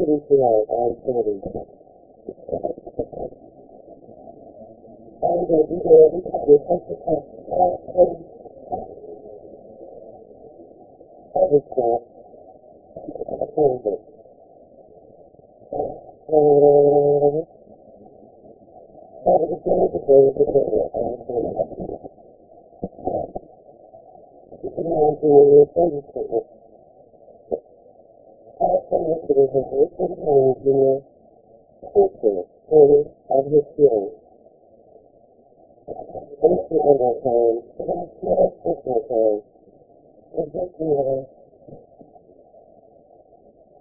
sitting throughout our activities. And uh, we go every time we take the time every class affirms it. That was a day to day to day You can imagine when Also, it is a time in your culture, story of his feelings. Thank you that time. Thank you that time. And thank you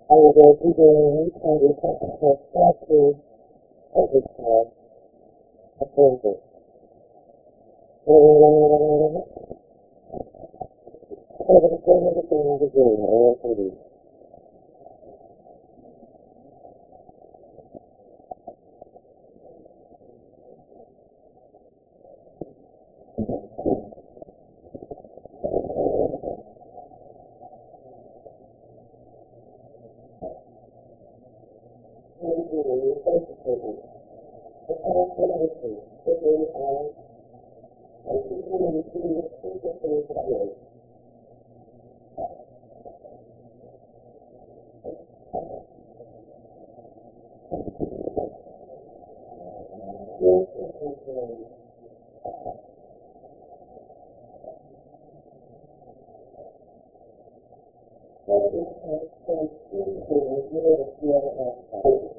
I will go through the replay and talk about factor every time. Affirms it. Over the day of the of the I to read. Thank the content. If you don't think very well, it's the time with going to be believers. Are you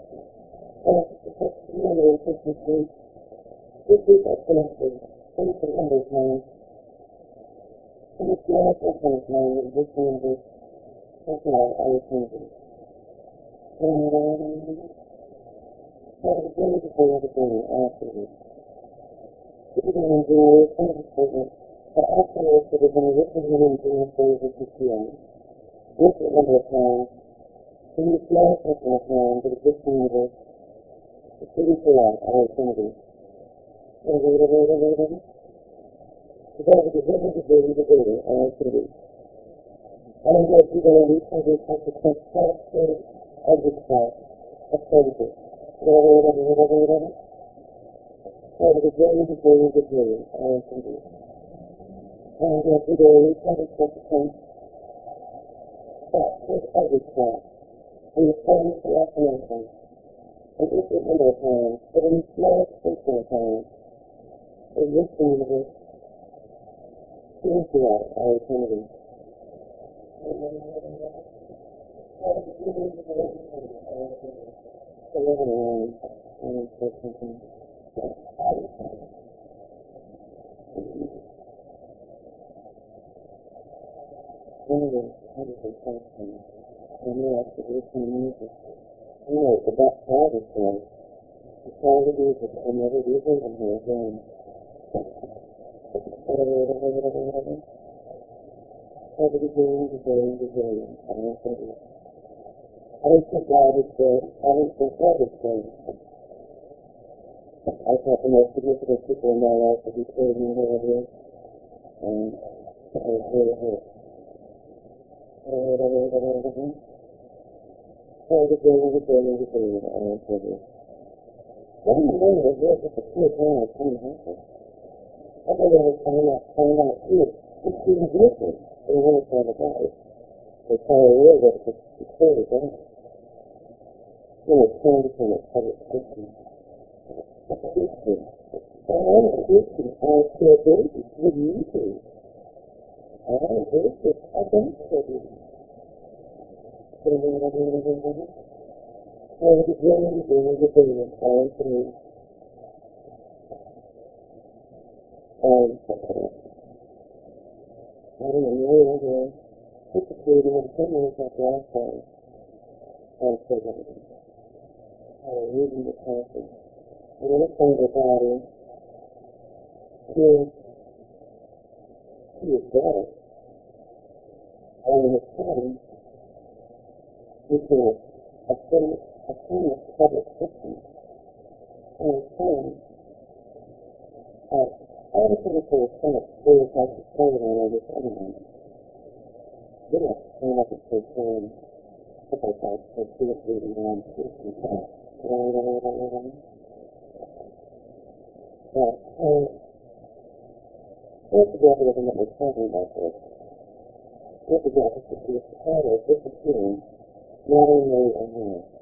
the next question to the question please? Well, the question to the question please. This week I connected things from other times. And it's the other question of mine is this one of this. That's all I was thinking. Well, the day before the day afterwards. Even in the statement, but it is an written in the phrase of the is number of times. Couple of in the the city for life, our infinity. And wait, wait, wait, wait, wait. Today, the day of the the day, our infinity. And I'm going to do the least of the consequence of this class, of services. Wait, wait, wait, wait, wait. For the day of the day of the day, our infinity. And I'm going to do the least of the consequence with every class. We affirm the affirmation. Each is number of times, but in small space of time, in this universe, seen throughout our eternity. Eleven around, and for something. One of the hundred questions, I know after listening to I know the best part is there. The quality music, I never it in here again. Whatever, whatever, whatever, whatever. Over the game, I don't think it. I don't think God is good. I don't think God is good. I thought the most significant people in my life would be killed me earlier. And I was really hurt. Whatever, whatever, whatever, whatever. The game, the game, the game, I don't think it. What do you mean? It was just a few times, something happened. I know if I'm not find out too. It's being different. They want to find out. They tell you real that it's a story, right? You know, turn from a public system. A Christian. I am a Christian. I baby. What do you do? I am a Christian. I don't feel baby. The game, the game, the game. I am for me. I don't know, really, really. It's a creating of ten minutes after last time. uncertainty. Our reading the passage. And his daughter. Son became a famous a famous public system. And uh, were kind of clear like the story on this other one. Didn't stand up and say, um, what I thought, so she was reading around the system. But, um, what's the algorithm that we're talking about this? What is the? The title disappearing, not only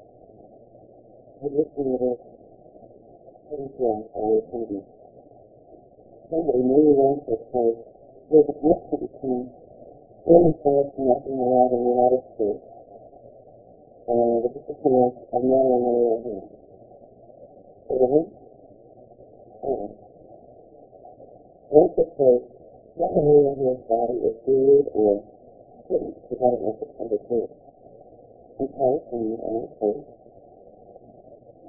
Some of the things that we're doing are really manifest that he's a servant system. How did the dream the dream the dream and it? Has he in the the the? Not the the the the. Somebody wants to say, there's a connection between women first and nothing allowed in the United States. And the disappearance of Marilyn Monroe here. Really? Oh. Once it says, nothing in his body is weird or hidden, because I don't know if it's okay.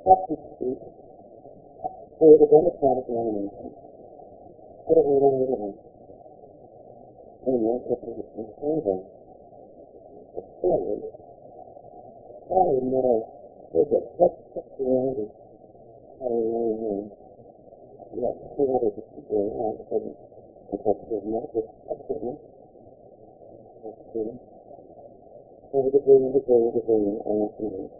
a street for the Democratic nomination. Are we going to do? And that's what can say then. The story, probably more, there's a such sexuality. I yeah, see what it is going on, because there's not this activity. That's true. Over the brain, the brain, the brain, and the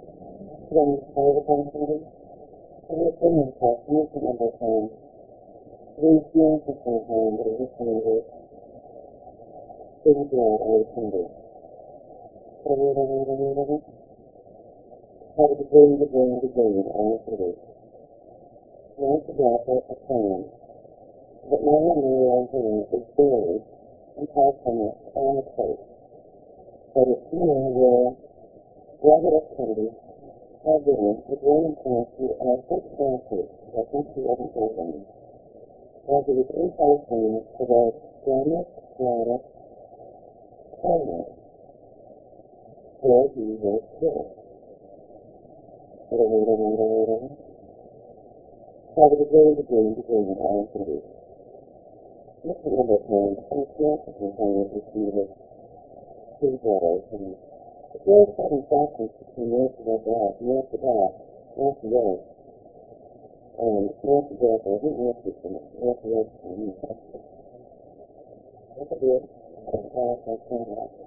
Then over the brain, and the brain part, movement number time. These feelings of some time that are listening to things that are tender. How to the brain to brain all of it. Now to gather a plan that now and now on hand is buried and called from it on a place. But it's here where Robert F. Had been with William Clancy and six I think he wasn't told them. As he was in California for the Grammy Florida Tournament, where he was killed. How to bring the brain to brain all of it. Look at number time, and theoretical how it is needed. Two brothers, and there are certain factions between north and west, north to God, north to west, and north to west, I think north to north to west, and north to Look at this, and how I can that.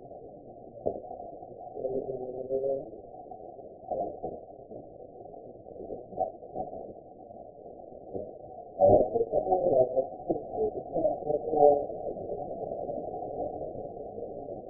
later time, but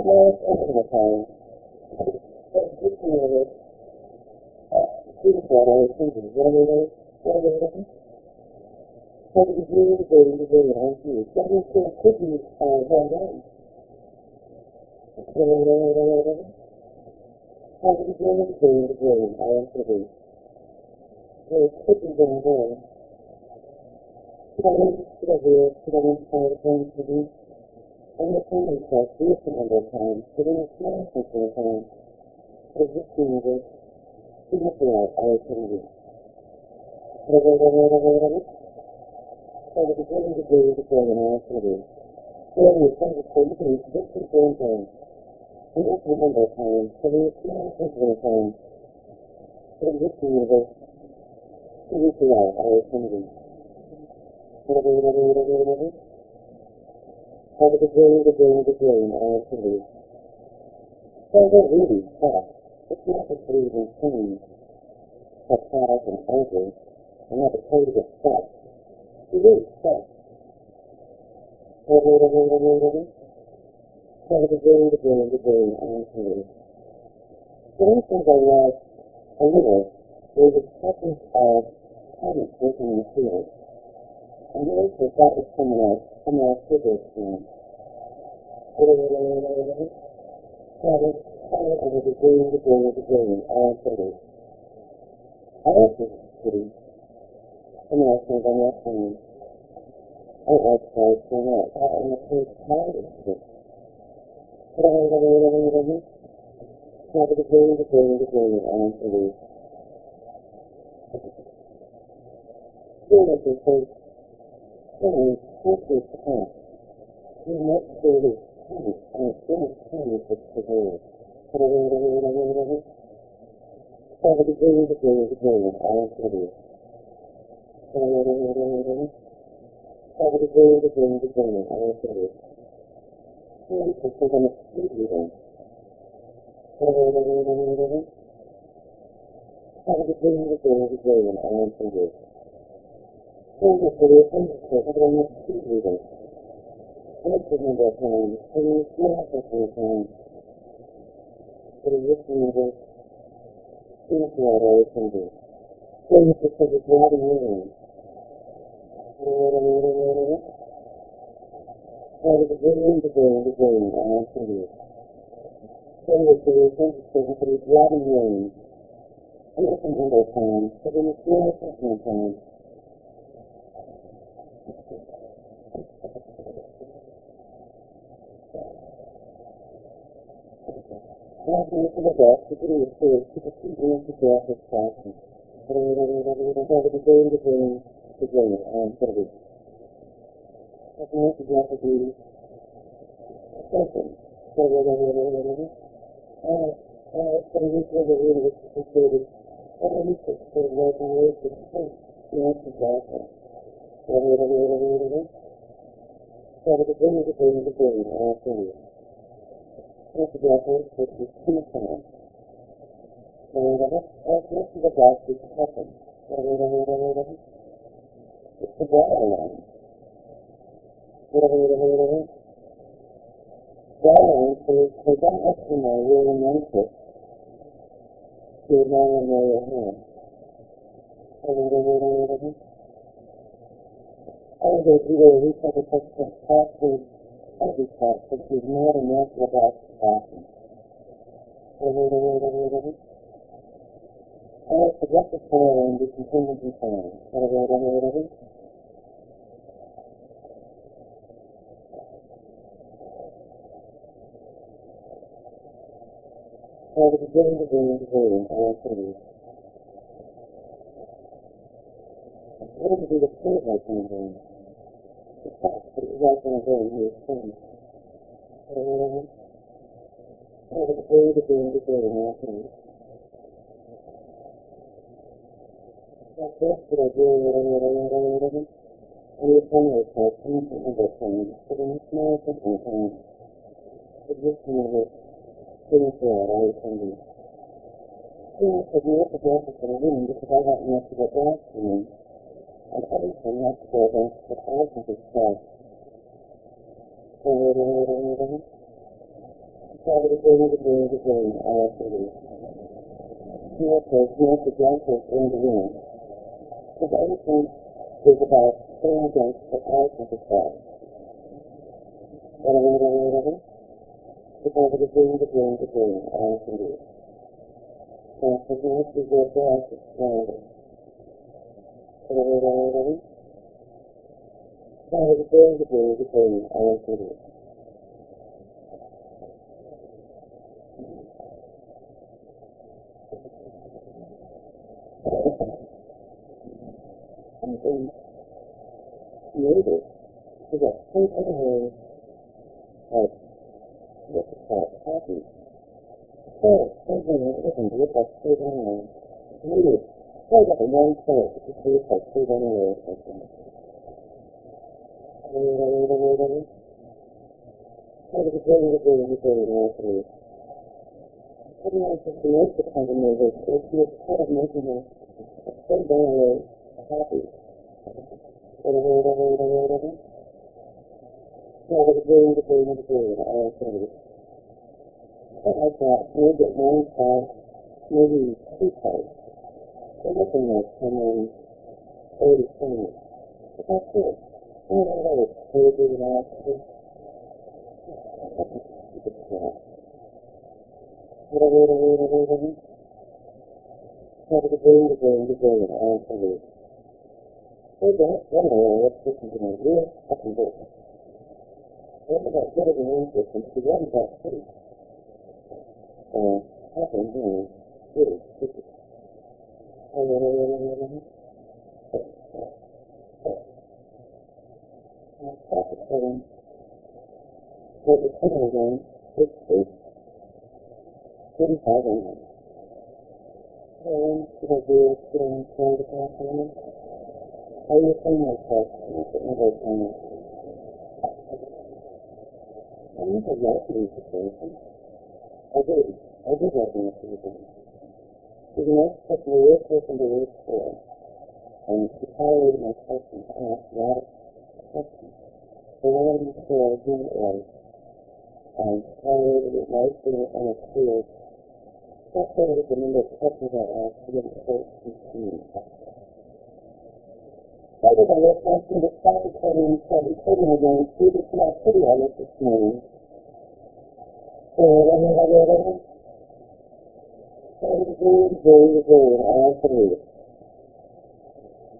smallest intimate time, but this year, beautiful relations, what are they, what are they looking? So the beginning of the day, the day on you, so you can quickly, uh, well done. So, the beginning of the day, the day, I am go here, so I want to find a place to be. And the time says, this number of times, it's not something of time. This universe, this is what I can do. So, the beginning of the day, the day, and I am to be. So, you can just say, you can use this is going on. And it's a number of times, it's not something of time. So, this universe, this is what I can do. So, the Have the the the day, and all to live. So they're really tough. It's not just leaving pain, surprise, and anger, and not the code of stuff. Is the the day, the day, the day, and all to live. So one thing I was a little was a presence of working in the field. And the answer that was someone else, someone else did this to me. Father, Father, I was a dream, the dream, the dream, all live. I also city. Someone else knows I'm not saying. I like Christ so much. I am a first child of this. Father, the dream, the dream, the dream, all to like your face Really, this is tough. You must do this too, and it's in its time for severe. So the the beginning, the beginning, all do. So the the beginning, the beginning, all. Really, because we're going to speak you then. So the the beginning, the beginning, all to Only for the offensive, but I'm not speaking them. That's the number of times, and not that many times. But in this universe, things what I can do. So you have to say it's not in your How to begin to go and Nothing is the best, the green field, to the sea to death is passing. But the green, the green, the green, and sort of it. That's not the death of beauty. Second, so we're going to go over to reach over the green, which is created. But to think, not to death. So we're going to the green, the green, the green, and the green two times. As this is the black is happen. It's the borderline. Borderline says they don't actually know where in one foot to know know your hand. Although either we have a text of these tests, which is more and more to about compassion. And it's progressive prayer and the contingent concern. So the beginning, beginning, beginning, all things. be the privilege I'm doing? The? The that it was like on the day he was saying. Father, the day the day the day in all things. That's what I do, whatever, whatever, whatever. And your family is like, I'm not going to things, but in a small simple thing, it just kind of things that I can do. Things that you have to go for the room because I got enough to get back to me. And everything has to go against the thousands of whatever. Father, the day, the day, the day, all things. Here, says, here, the justice in the room. Because everything is about going against the thousands of stuff. Whatever, whatever, whatever. Because of the doing, the doing, the doing, all can do. So, for this is your breath, it's stronger. Whatever, whatever, whatever. Because of the doing, the doing, the doing, all can do. Something created is a state of is called happy. So, something that isn't with that state of way. Maybe hold up in one place to see if that state of way is something. How does it go with the way go in all? Putting on just the most of the is if you're part of making a state of way happy. Whatever, whatever, whatever, whatever. Yeah, but it's very, very, very, very, all things. But like that, maybe at one part, maybe two parts. They're looking like someone 30 things. But that's it. Don't know whether it's crazy or not. That's a stupid crap. Whatever, whatever, whatever, whatever. Yeah, but it's very, very, very, all things. Hey, don't run away. What's this going to? I can do it. What about getting an interest in the one about city? Uh, happen here. City, city. Oh, no, no, no, no, no, no. Uh, traffic setting. What the signal again? Six, eight. Thirty-five and. And should I do it? Should I try to pass on it? How are you feeling myself? I'm sitting there trying I think I like the. I do. I do like the situation. An expert in the real person to work for. And she tolerated my questions. I asked a questions. I sure I do it right. And she tolerated it nicely and it's clear. That's sort of the number of questions I asked to it to me. Later than this, I see the traffic coding and traffic coding again through the small city I was this morning. So, whatever, whatever, whatever. So, the green, green, green, all three.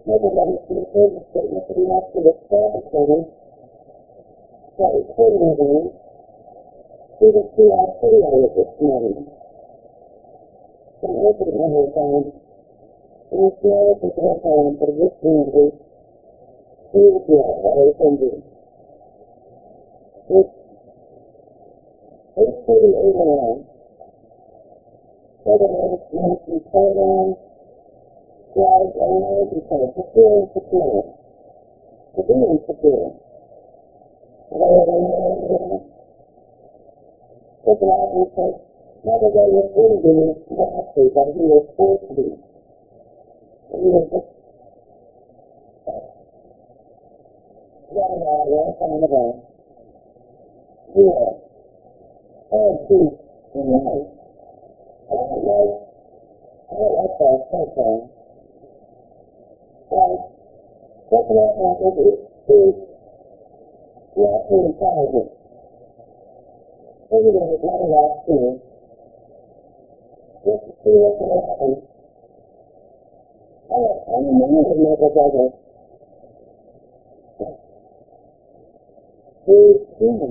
Let me see the statement to be after the traffic coding. Traffic coding again. Through the city I this morning. So, opening my time. And you see all the people I found for this the I can do. It's 838 around. Seven minutes, minutes, and. Drive around because secure and secure. Look out and say, Mother, they were really doing nasty, but he was supposed to be. He was just running out one time ago. Here. Oh, geez. ของเราให้อาศัยข้าสองการพบแล้วมาอุบิคือและอื่กข้าวหนึ่งไม่รู้ไม่รักสิ่งที่ที่เราทำเอาอันนี้มันม่าประจานคือที่มัน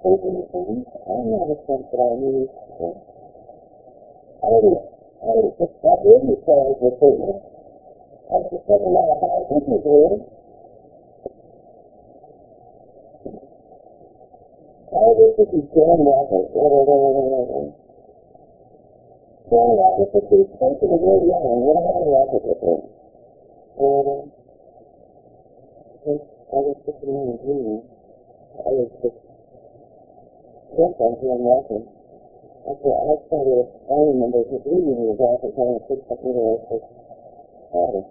เป็นของของเราคนไทร I need. I I didn't suspect any sales recruitment. I was just thinking about how I think you do. All this is these grand rapids. Grand rapids, which is taken a real young. What a with. And, I was just in my dream. I was just on here and walking. After I started, I remember just reading his office and I picked up the office. Oh.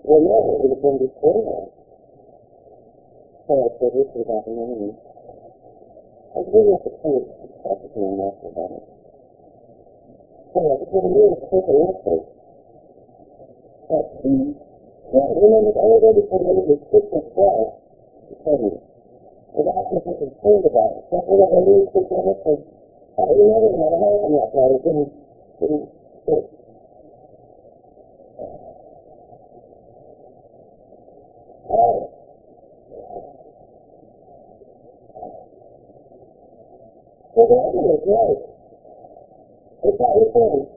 Well, no, it would have been before that. So I said, this is about the enemy. I was really at the point of talking to him after about it. So I was going to do a quick answer. But he, yeah, remembered already for the end of six and twelve. He told me. Without being concerned about it. So what I knew was going to happen. I remember how to happen that night. It didn't, didn't fit. Oh. So the other was right. It's that was him.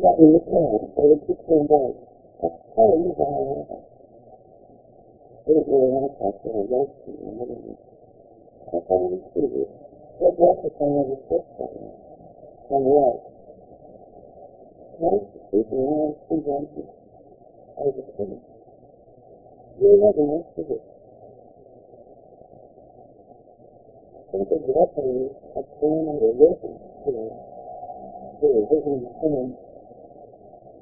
a o'clock in the the down, they would keep saying that. That's got it. They didn't really want to talk to roast to I didn't. That's how you see. What was the thing of the system? And what? Most people want to see them as a kid. You know to it. Think of have seen or written to a vision of.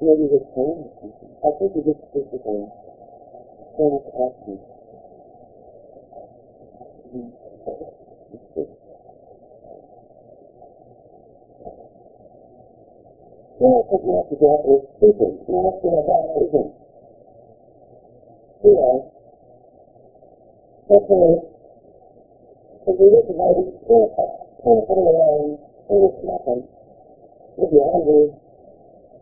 Maybe or something. I think you just physically sin is action. You know what you have to get is speaking. You have to have that vision. Here, okay, if you look at how you feel, can't put it around, it is nothing. If you're hungry,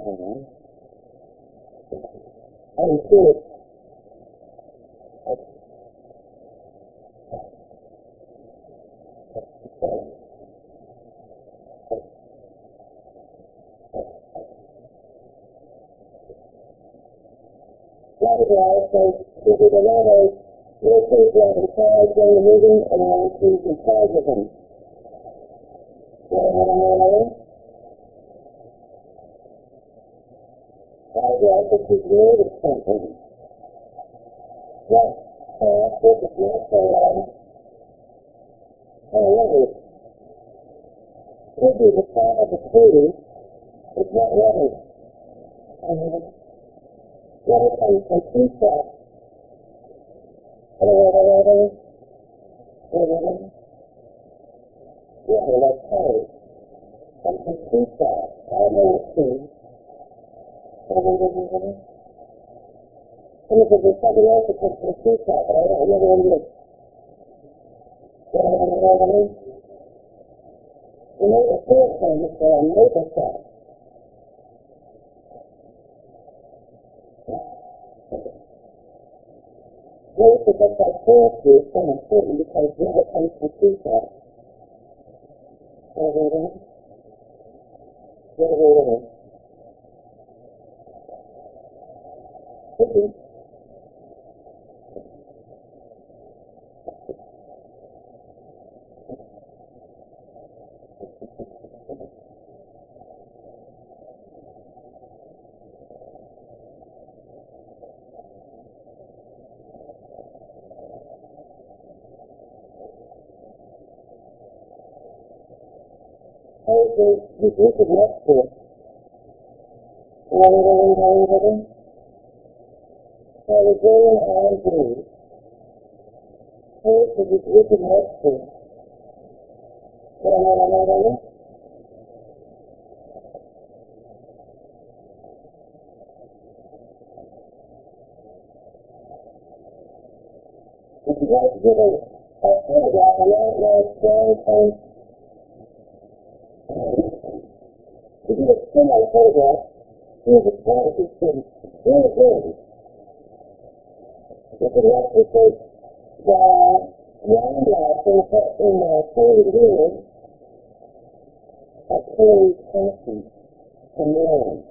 I think you can get all or not of my physical virtues. It's all from work. Every day I live by those. Every situation, something is coming down to him. A fly. Never, never, never. And have that and. You needed something. Yes, perhaps if it's not so long. However, could be the part of the tree is not ready. And what if I can keep that? Yeah, like hey, I can keep that. I know it's true. And if there's something else that can keep that, but I don't know what it is. You know what I mean? You know, the third thing is that I know the stuff. Notice that that fourth is so important because then it comes to feedback. Get away with it. Cookie. Also, you look at next to it. So the going on through. Also, you look at next to it. If you like to give a, a photograph on that strong face, to do a similar photograph, here's a quality thing. Really good. You can actually take the wine glass in, in the folded wheel Chloe Thompson from Maryland.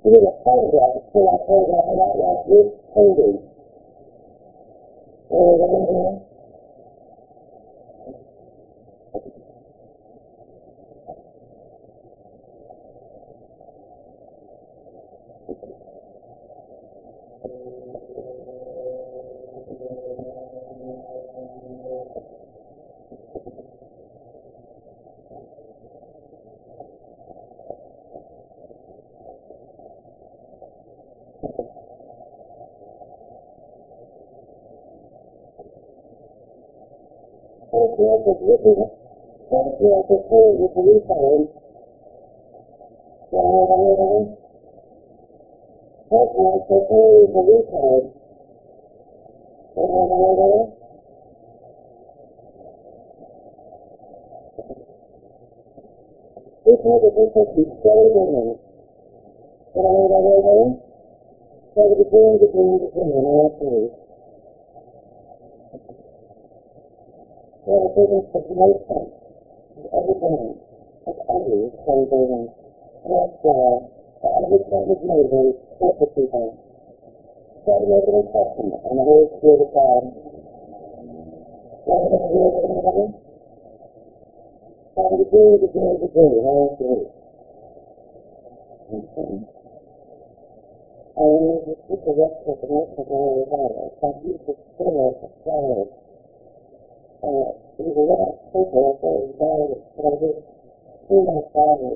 You get a photograph, a full out photograph of that like this of looking at photograph of her with the refund. Photograph of her with the refund. This has a difference seven women. So the between between between all three. So the difference of most of everything of others from the that's why every time is made very perfect people. Try to make an impression on the Holy Spirit of God. What with it? To do the good of the good, all three. Okay. I will just keep the rest of the next of all the Bible. Some people still are excited. Uh, there's a lot of people out there in God that I just see my father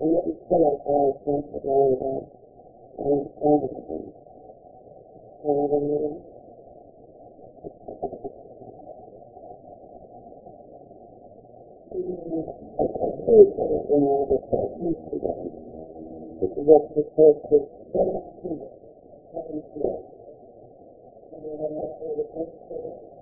and you still have all the things that go about. I understand everything. Hallelujah. This is what the church is One more time. Very terrific one time. As if you were in blood all the. The Father between between between and all three. This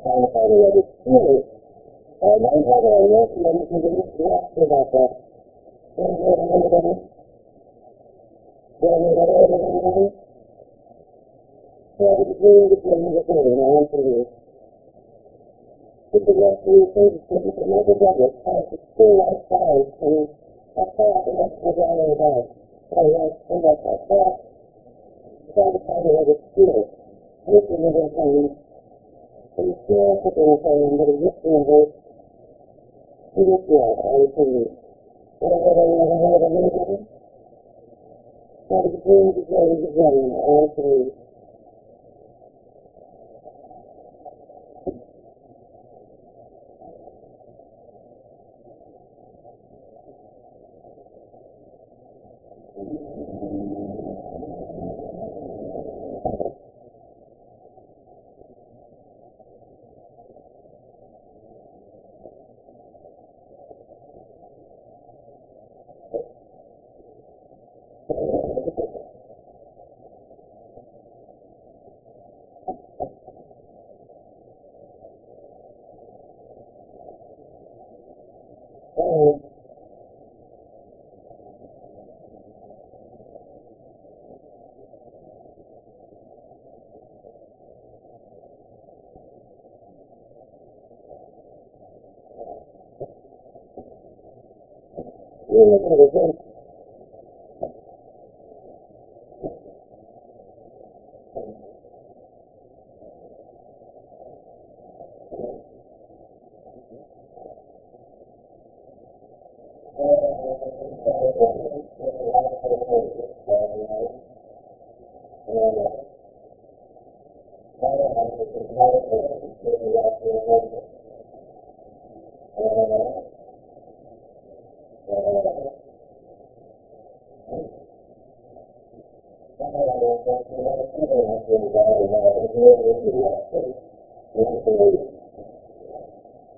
this is not a hard to come in outside. The most is all about that I watch too much. I thought trying to find a way to feel it. I might have a lesson and you can get lost about that. Father between between between and all three. This is what we think that you can never get it. It's still outside and I thought that that's what I was about. I was and I thought trying to find a way to feel it. This is what I'm saying. And you feel what I'm saying, but it's just in the He is well, all three. Father between between between all three. You're looking at a very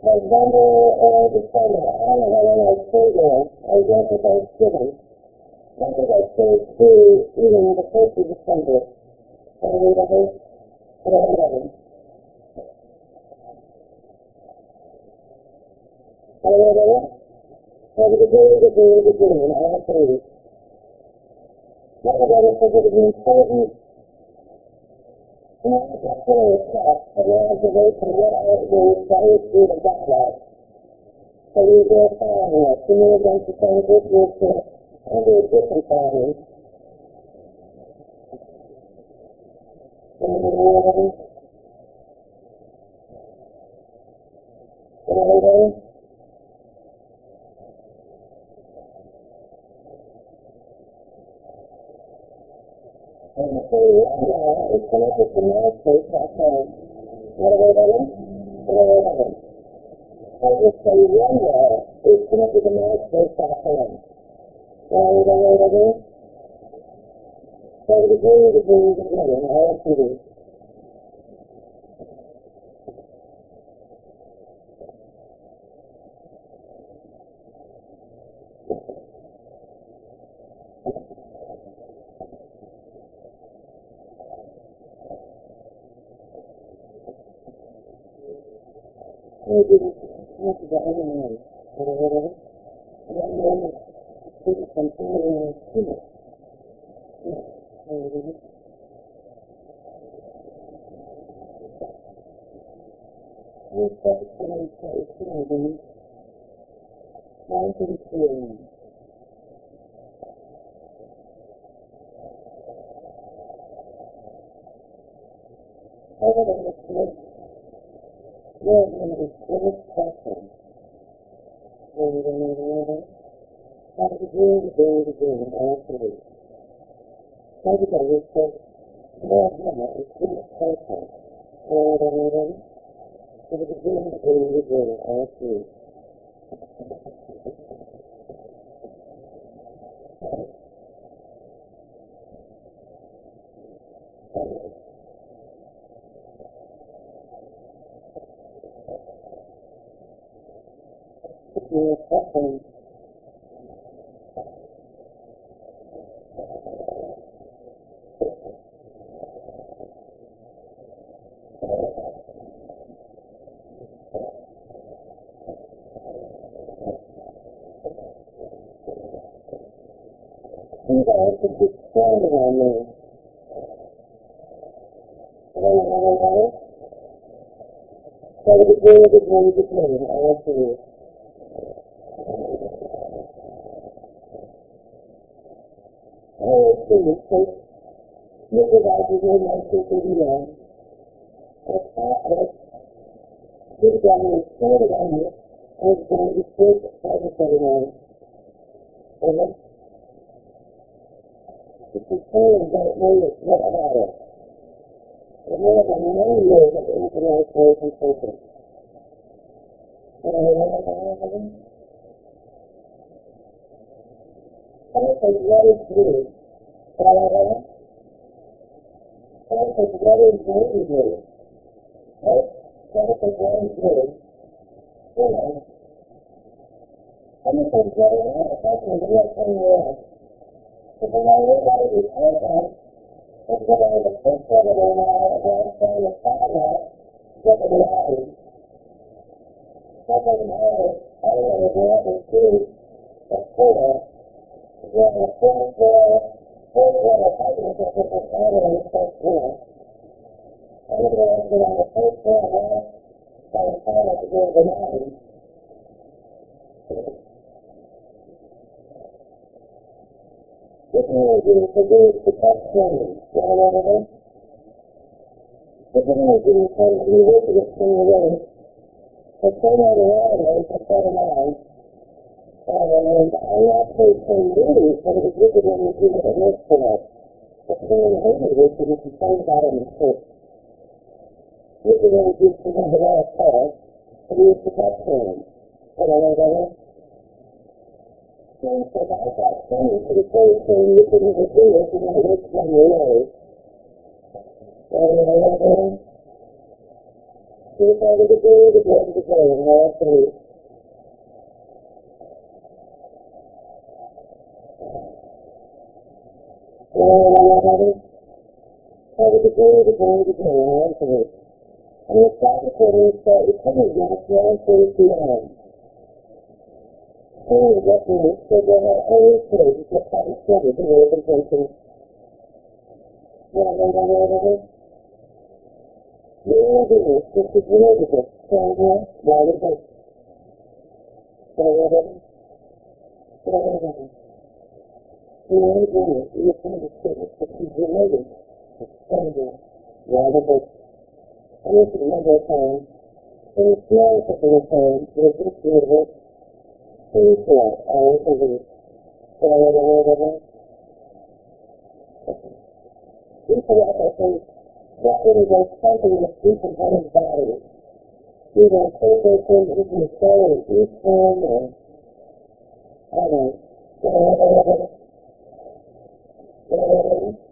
November or December. I don't know long I stayed there. I was there for Thanksgiving. I think I stayed through even the first of December. We were there for eleven. However, for the beginning, the beginning, the beginning, I have to read. Nevertheless, for the important not yourself, but your observation of what I do very through the backlog. So we will follow us. We move against the same with the under a different family. Everybody? And so Yanda is connected to. What are they doing? What are they doing? I just say Yanda is connected to MySpace.com. What are they doing? So the beginning, the beginning, the beginning, I have ko irin na shiga You guys should be standing on me. What are they doing? So the beginning, the beginning, the beginning, all three. Oh, please, please. Look at that, you know, my sister, you know. It's awful. Sit down and stand down here. I was going to sit, I was going on. Okay? If you stand, don't know it, what about it? The more than nine years of international consulting. And I know I have. Everything what is good. However, everything what is good is good. Right? Everything what is good. You know. What is good. If I can do it somewhere else. If I know everybody is perfect, it's what I was first of it in my last time to find out what the reality. What doesn't matter. I don't know if you're up in two, but What can I do if I go to the top family? Down over there? What can I do if I'm religious from the road? I turn on the radio to set it on. And I'm actually from Louis, but it was wicked when we did it next to us. But Karen hated it because she sang about it in church. Wicked when we did it to the last call, and we used to talk to him. Down over there? Things that I got training for the same thing you can never do if you don't work from your way. All over there. Keep out of the day, the day, the day, and all three. Over the day, the day, the day, and all three. And the second one is that it couldn't get one thing beyond only what units they will not always pay the get that extended in their vacation. What I made on the other hand? Many of the units that could relate to this stand here while they wait. What I made on the What I made on the Many of the units that could relate to this stand here while they wait. And this is a number of. And it's not a couple of times that this universe T4, all for the Ethiopically, that really does something to the component body. You know, say they think if you say each one or I don't know.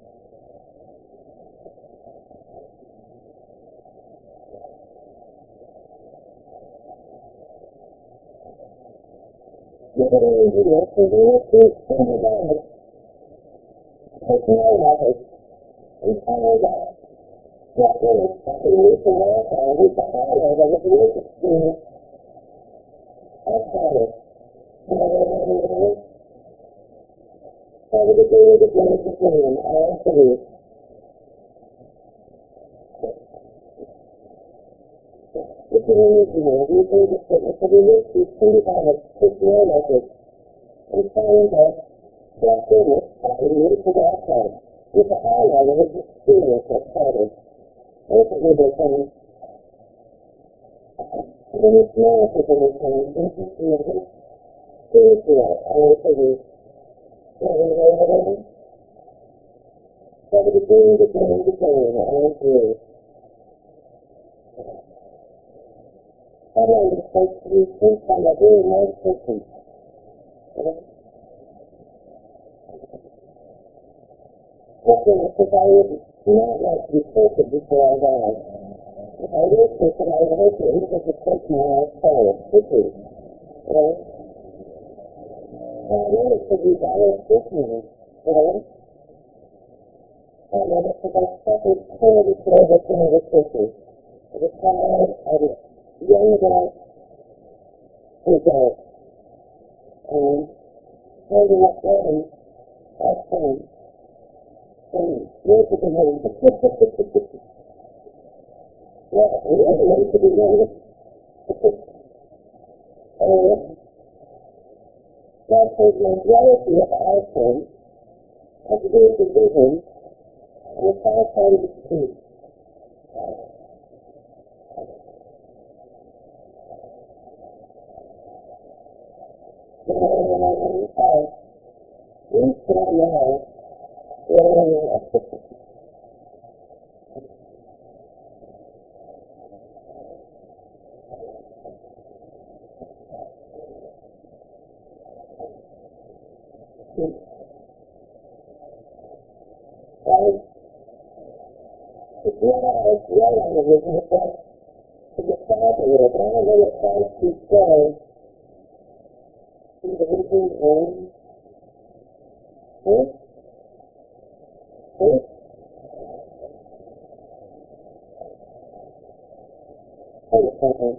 Look at the engineer, so they look to extend it out. Take note of it. And find out what really something we can work on with the highlight of the work experience. Outside it. Over the day, the day, the day, and all three. If you need to the a outside, with the highlight of experience as part of Open with the thing. When it's not a good thing, this is the other. Spiritual, three. So the beginning, the beginning, the beginning, all three. I want to take three things on a very nice person. Okay, because I would not like to be taken before I die. I was taken, I would hope that could just take my last call, quickly. Right? I know it could be dire sickness, right? I know that because I suffered terribly terrible terrible sickness. At the time, I was young adult, adult, and holding up down, our son, and worshiping him. Yeah, to be young. And God says the reality of our sin has to do with the vision and the far side of the street. We can't know where right? If you have one on the vision, it's like to get back a little, but I don't know what Christ is saying. See the vision in this? This? Wait a second.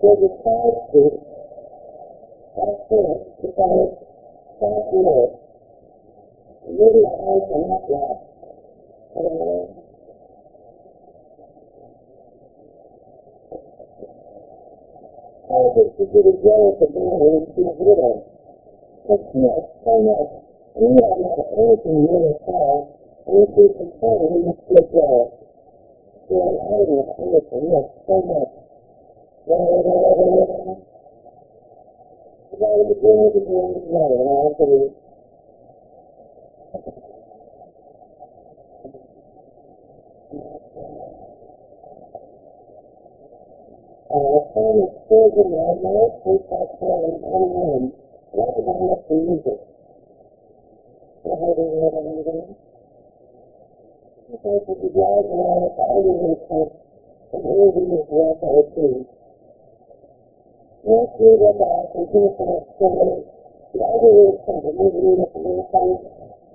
There's a side street. That's it. It's on the south north. Maybe a house know. Politics is really jealous of able to see a widow. But she has so much We are not anything really far, and if we control, we must let go. We are out of anything, yes, so much. About the beginning of the the letter, and I believe. Uh, now, now, we start telling anyone, what is on the music? What have you heard of anything? Because if you drive around with all your intent, and well by too. Once you go back and finish that the other intent of moving into the inside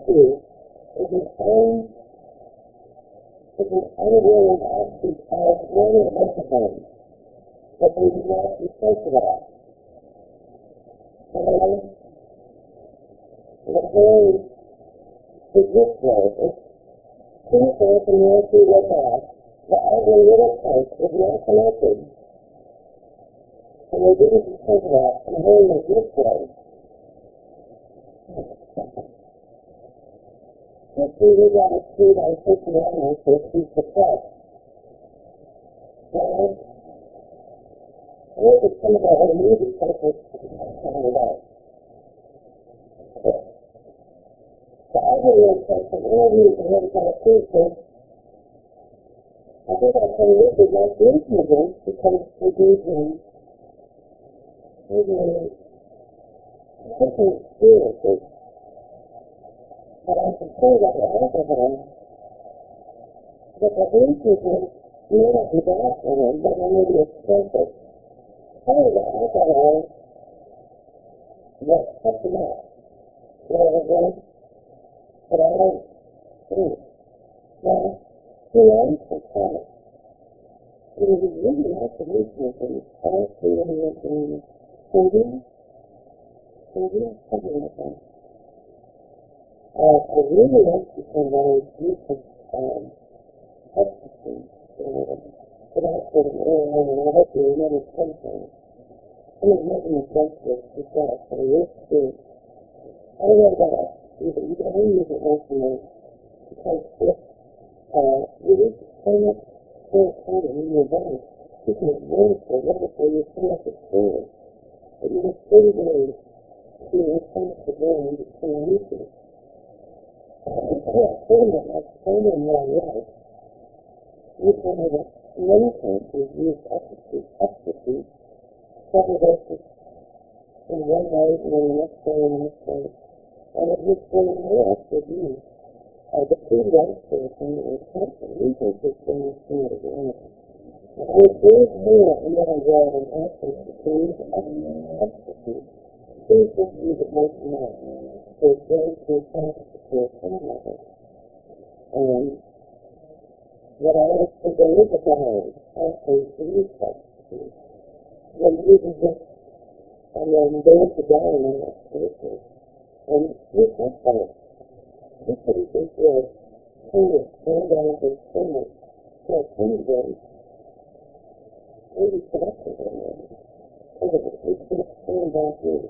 too is the same is an unwilling absence of one of them that they not be sensitive of. And the is this way. It's two things and once you go back, the ugly little place is not connected. And they didn't think of that and whole is this way. If we read out a street on 51 so she's suppressed. Well, I at some of the other movies, like this, talking about. The other one says some interviews and then kind of feature. I think I can look at that reasonable because we do them maybe different experiences. But I can say that the alcohol, that the reasonable may not be bad for them, but they may be expensive. Part of the alcohol that cuts them out. You know what I'm? But I don't think. Now, he the product. It was really nice with him. All three of them went to Cindy. Cindy, something like that. Uh, I really like to send out a group of um, ecstasy. But I said, oh, I hope you remember something. I'm not making a justice yourself, but it is true. I read that you can you can only use it once a month because if uh, you reach so much serotonin in your body, you can wonderful, wonderful, you so much experience. But you have 30 days to replenish the brain to release it. I have told them, I've told them what I like. You me that many times we've used ecstasy, ecstasy, several doses in one night and then the next day and the next day. And it was for rest of you. Uh, the food rights person is cancer. We think this thing is similar to anything. And I was very clear in what I read and them to use ecstasy. Please just use it a month. So it's very good practice for a family. And what I was to go with the diet, actually, to use ecstasy. When using this, and then there's the diet in that person. And you think that this is just a kind of stand down and stomach for a few days. Maybe productive in there. Because it's just stand down here.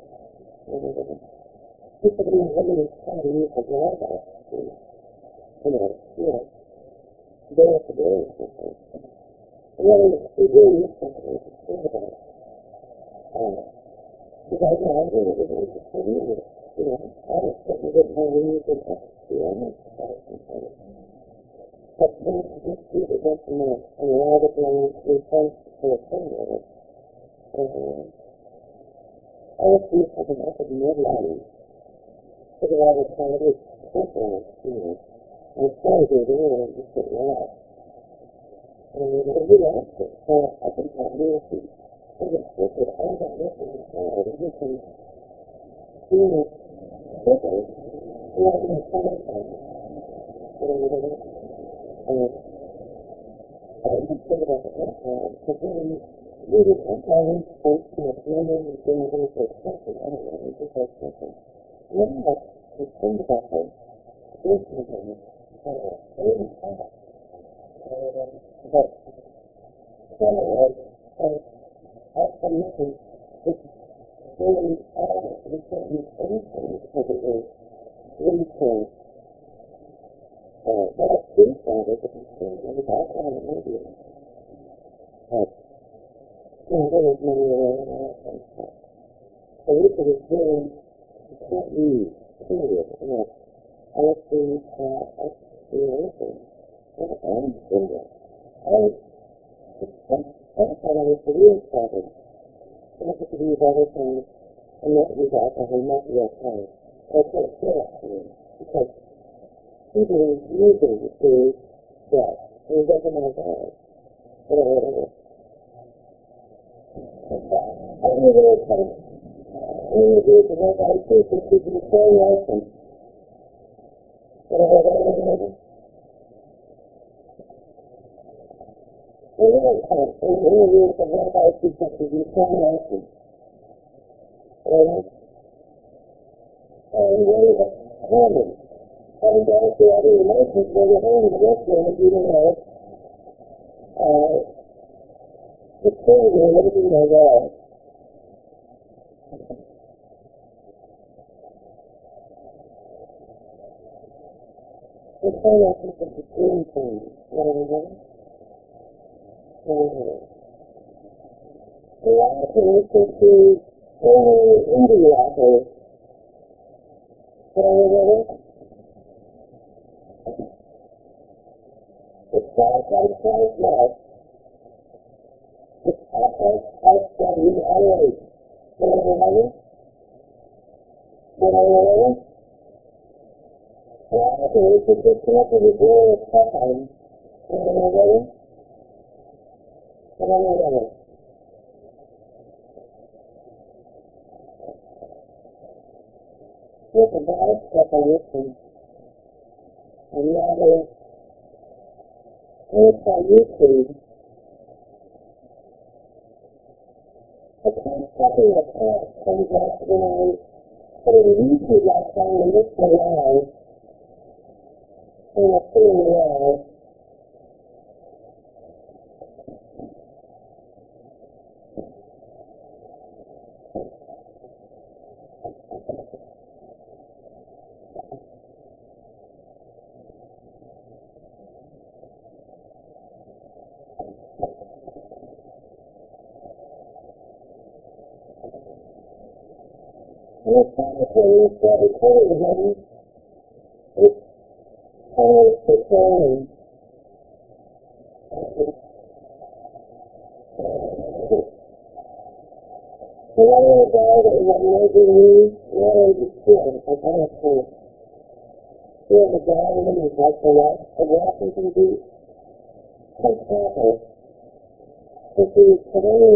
People being really trying to use the drive out to, you know, you know, day after day or something. Really, it really is something to think about. Because I really was interested in it you know, with and. But to it once a month and allow the brain to for of it. Uh, I was something I could never do. Because I was to you know. I to it and just get lost. And it. So I think that really see, I was stupid. I got nothing to say. I was just doing it people who are in the same time. And I just think about the alcohol, because then we would alcohol in sports, you know, women and things and it's expensive anyway, it's just expensive. Then I was thinking about the business and uh, very fast. But anyway, uh, after looking, it's really all the certain anything because it is reprint. Uh, but I do find it to be true, and it's all kind of media. But, you know, there was many around and all that stuff. So this is very, you can't use, period, you know, LSD, pot, ecstasy, anything. And I'm single. I, I thought I was the real problem. I have to use other things and not use alcohol, not be okay. That's what it feels to me. Because people using it to death. And it doesn't matter God. But I don't know. I don't know what kind of know think it so welcome. But I don't know. And then I in of to be so welcome. And and when the having gone through all the emotions when you're home the next day you don't know uh the children and everything like that. The finances of the dream thing, you know? Last thing is to see only India. You It's not like love. It's. You I mean? You know what I mean? Well, okay, it's just disconnected with glorious. You know what I mean? You know what I mean? Look at that stuff I listen. And now there's it's YouTube. Can't copy a text comes up when I put in YouTube last time and looked for live. And I put it live. Probably what it's called, honey. It's called preparing. The one little guy that was amazing me, what age is still, I kind of cool. Still the him is like the light of Washington D. Quite happy. If he was today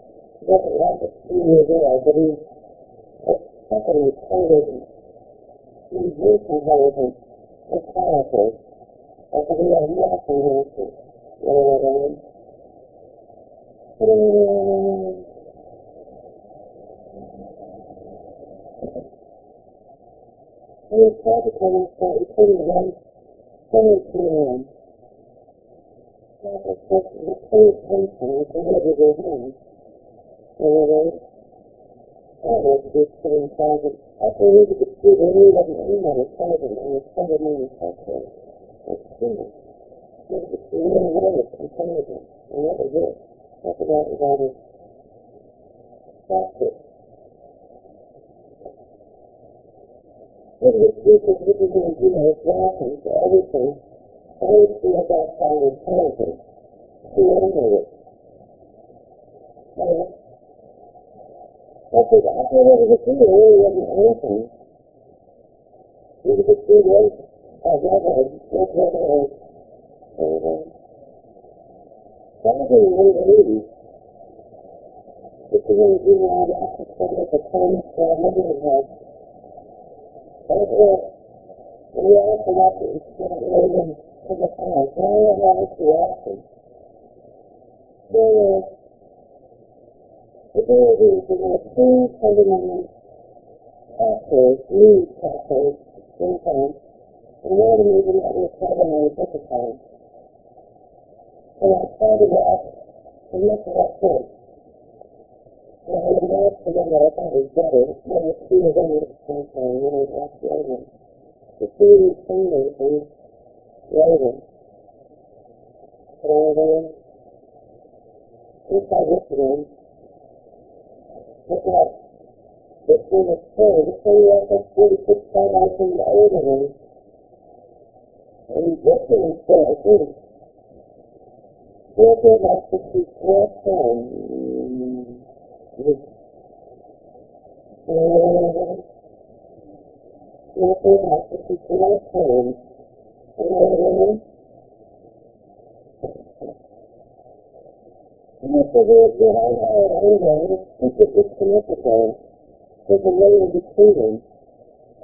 wasn't like a few years old, but he somebody reported he knew somebody was a therapy. And so he had a medical issue. You know what I mean? He was practically starting to run, starting to run. That was just the same person, of they had always. That was good for him, Sergeant. After he was that his email was Sergeant and his father name was Sergeant. That's true. Was a kid, and he was intelligent. And that was it. That's I was. That's it. Didn't, you know, welcome to everything. I would feel that kind of intelligence. He handled it. But the operator of to field really understands He's a good student. I love him. No problem. And something in the 80s, the community doing all the exercise at the time for a living head. That was, we also have to extend Reagan to the time. Now we have to action. There is stability and a clear fundamental uh, for new capital income in order to even at least ordinary business time. So I started out to look at that thing. And I announced to them that I thought was better, I was two of them at the same time, and I asked the other one to see these fingers and writing. And I went inside this Listen up. This thing is true. This thing was like 46 times I came to Abraham. And he just didn't say, I think. Four days after she four times. Four days after she four times. And so there's the high higher angle, which is symmetrical. There's a layer between them.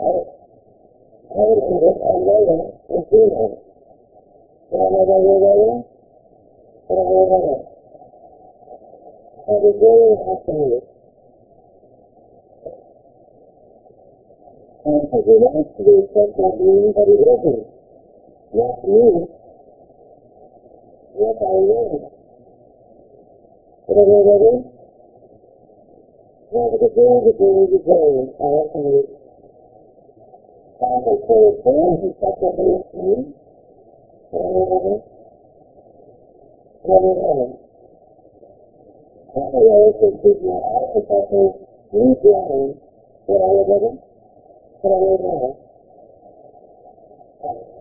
I would think that a layer is zero. Did I know that you're layer? I know layer? That is really fascinating. And it relates to the effect of being, but it isn't. Not me. What I am. Whatever it is. Well, because there is a daily degree, I reckon it is. Sounds like there is there, and that's what it is to me. Whatever it is. Whatever it is. Probably I also did my art professor, Lee Brown, whatever it is. Whatever it is.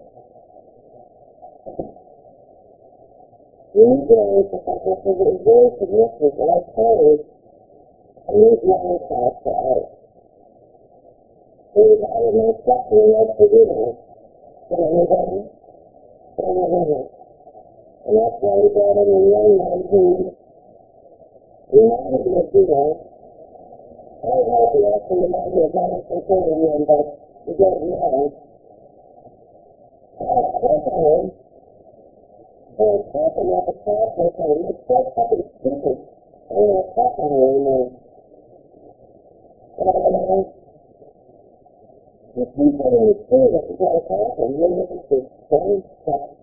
Reasons the professor that is very significant that I chose use my insight for art. It was out of my suffering of forgiving that I was on, that I was on. And that's why we brought in a young man who reminded me of Buddha. I don't know if he actually reminded me of my concerning him, but he does now. Uh, one time, or popping up a process or it's so fucking. I don't want to talk on it anymore. If you put in the school that you got you're looking for dumb stuff.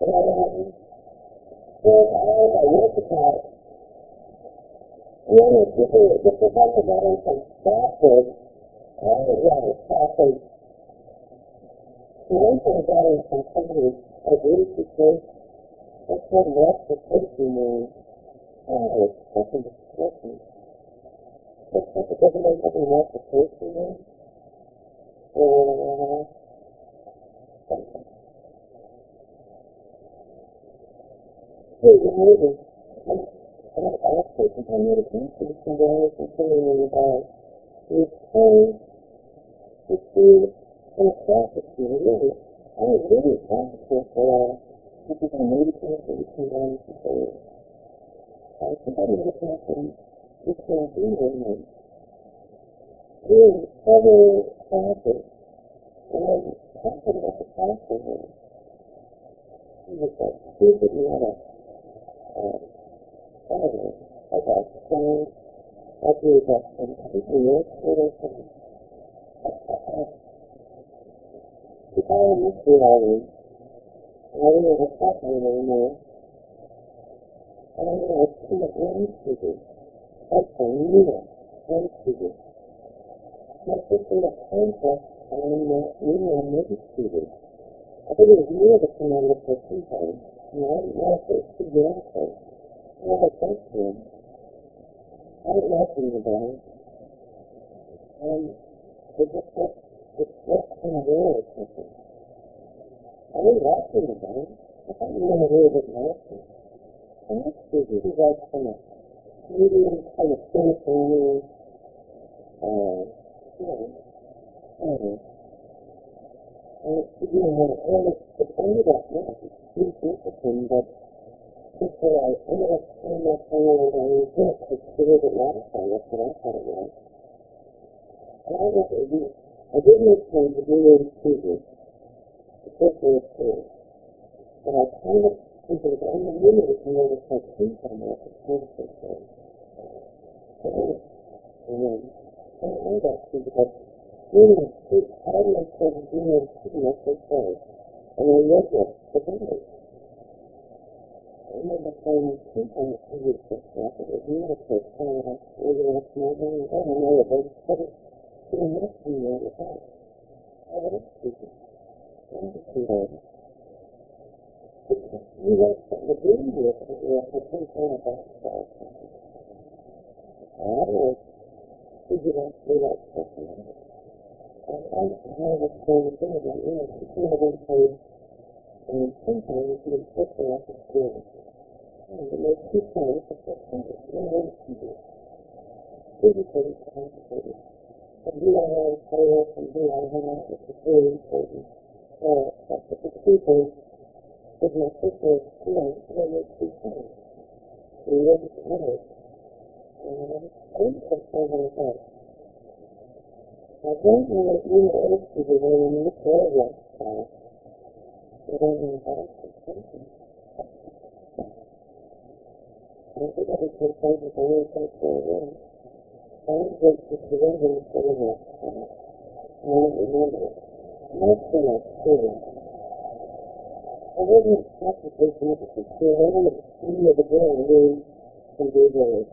Um, so all I work about, the only people that the fuck about is some bastard. I Eventually got in from somebody at Lucy Church. That's what West the safety name. Oh, it's a discussion. That's such a doesn't make nothing West the safety name. Uh, Hey, you know, the, and I also think I made a connection somewhere I was considering about return to see an atrocity, really. I was really practical for a while. I made a between one and two. I think I made a connection between being and doing several classes. And I was talking about the classes and he was like, stupid, you had a anyway, I got some I do that and I think we were sort of if I am this reality, and I don't know what's happening anymore, and I don't know it's too much landscaping. That's a new landscaping. My sister was contract on that new landscaping. I think it was near the command of the time. And I didn't know if it was too good well, I thank him. I didn't know it. And it just was, it was kind of rare. I didn't like him it. I thought you were a little bit nasty. And that's good. He was like kind of medium, kind of cynical, uh, you know, I know. And it's, you know, and it's, it's ended up, yeah, it's interesting, but before I ended up saying that thing over there, you just considered it radical. That's what I thought it was. And I got to do, I did make time to do it in especially at school. But I kind of thinking of I'm limited to know this like things on that, it's sort of thing. And then, I know that too, because it too, I don't know if I'm doing it too, that's okay. And I read that, the Bible. I remember saying two times a week this stuff. It oh, was not a quick time. I really to know them. I don't it the with that. I was speaking. I was speaking. You want to do with it. You have to think on about stuff. I was figured out to that stuff. And I had a of thing about, you know, people have been paid. And sometimes you can put school. And it makes two times the first time. You know, people. Physically complicated. And do I have prayer and do I have it's very important. Uh, but the people with my sister, you know, they make two times. We live together. And I think that's how it is. I don't know what you know other people when you look at that stuff. They don't know to something. I think I would take place with only take care of I would take the of. I don't remember. Most of that too. I wasn't practically significant to a of the of the girl can do the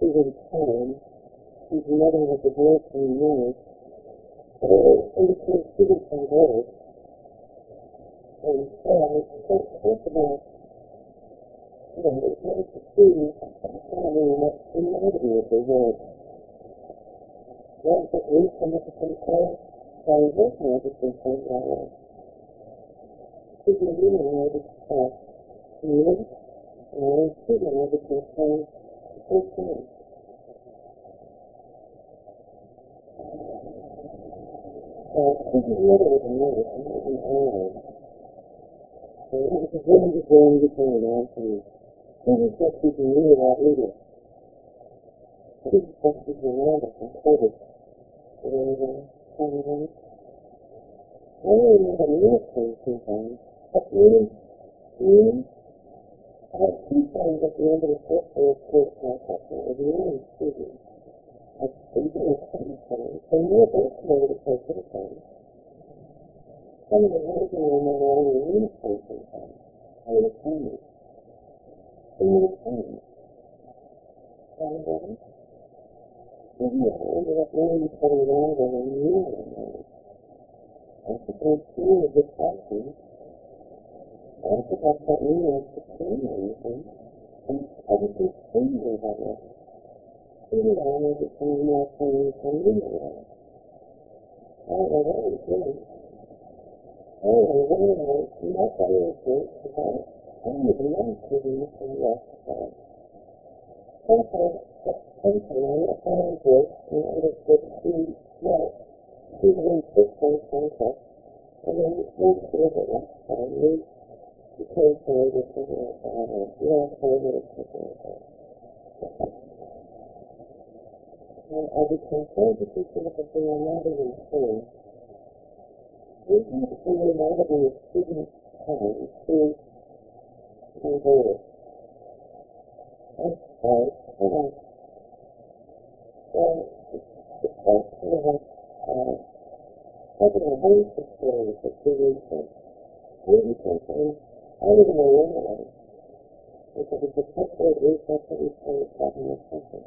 she's in town. She's mother of the girl from the north. And between students and girls. And I was talk about you know, it's nice to see having that similarity with the world. Well, at least I'm at the same time, so I was working at the same time that way. Speaking of you, I was uh, community, and at the same time, the same. Uh, speaking of another with a nurse, I'm not an hour. So was a very good going to turn it on for me. He was just speaking really about leaders. He was just around us and quoted and really not a ministry sometimes, but really, really, I had two friends at the end of the first day of school process, and it was really intriguing. I was thinking of something, and we were both committed to play citizen. Some of the working women were only a ministry sometimes. I would attend it. And we were friends. And, uh, and he ended up knowing each other longer than we knew I also got that to do. And everything's free about it. Even though I make it sound more plain for me. I don't know what I'm. I don't know what I'm. I'm not very good about it. I don't even know if I'm thinking that thinking on the energy and understood who was, who was in system center, and then moved to live at West Side, moved to Cave Bay, which is in the North Bay, which it in the And I became so appreciative of the United States. We had the United States students is, to Converge. And right? And so the first was uh, taking a very securely for two weeks and really thinking, I don't even know where it was. Because it's a sexual research that we say it's got in this session.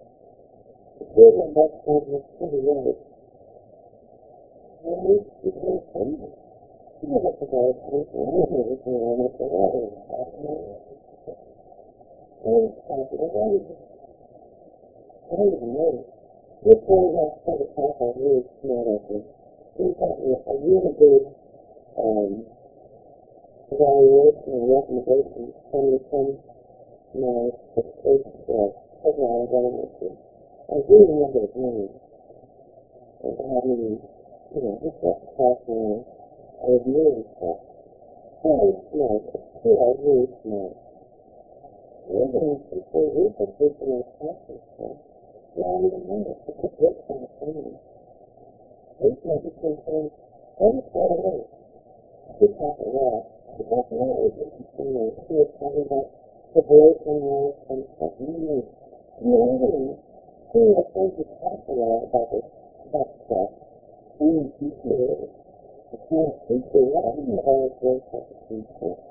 The two of them both said in the city road. When we began to say, you know, that's a very funny thing, I don't know, this is one of the water, I don't know really I don't even know. This really has set itself really smart at this. We've got a really good um, evaluation and recommendation coming from my state uh, technology relevancy. I do remember the dream of having, you know, just that classroom of really stuff. Really smart. It's true, really smart. Residents before recent history of consciousness rarely remember such rich and family. These medicines seem very far away. She's not aware. She doesn't know it was continuing. She was talking about the voice and life and what you. You know what I mean? She was going to talk a lot about this, stuff. And she did. She was thinking, what do. you?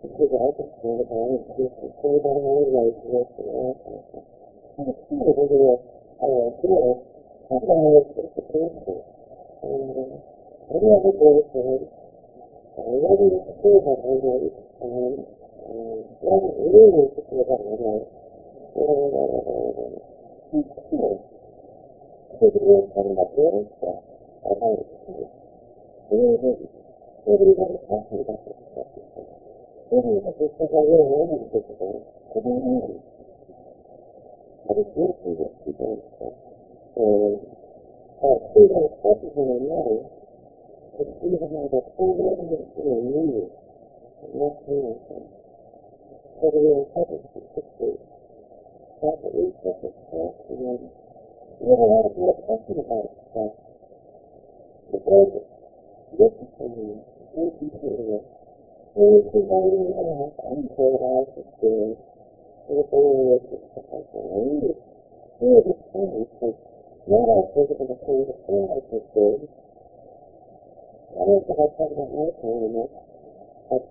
because I can turn it on and see if it's turned on all the lights and all that kind of stuff. So the key is into a, a door, and I was just a person. And uh, I love a boyfriend, I love really to see about my life, and I love it really to see about my life. And uh, it's cool. Because we were talking about the other stuff, I thought it was cool. We really didn't. Nobody was ever talking about this stuff before. Первый это сказал Леонид Петрович, когда он умер. Объяснил себе, что Сильно качественной меры использованы до полного мира на свете. Которые качественные существуют. Так и существует. И бывает необходимо кажется. И это, если не будет really presenting an unfair life experience to the family with this profession. And we just really discovered that not all physical things that feel like this did. I don't think I talked about my time enough, but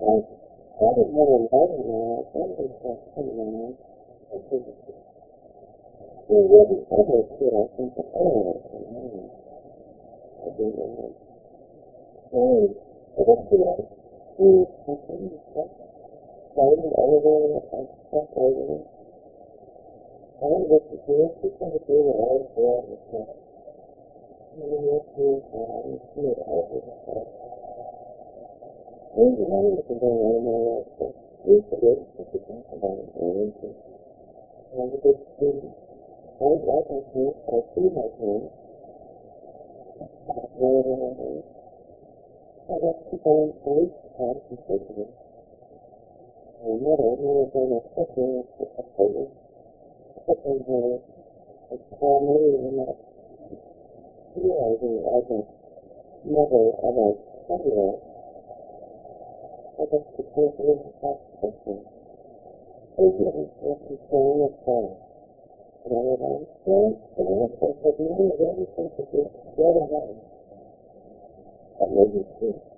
I started really inviting my life, everything started coming my life. This is, we wouldn't ever get our sense of order from. I didn't know. And Ooh, okay. Down and. I don't know what to that I was not know what to do. I don't see it all over the place. Of things going on in my life. So recently, I could it. I. I'm a good student. I don't like not know what to go and sleep parti secole. Allora noi abbiamo saputo a quello sapere e come creare ad nuove avanzare ed è stato un fatto e io mi sono bisogno di rilevanza e non è stato di un'idea di senso che era avanti. Allora,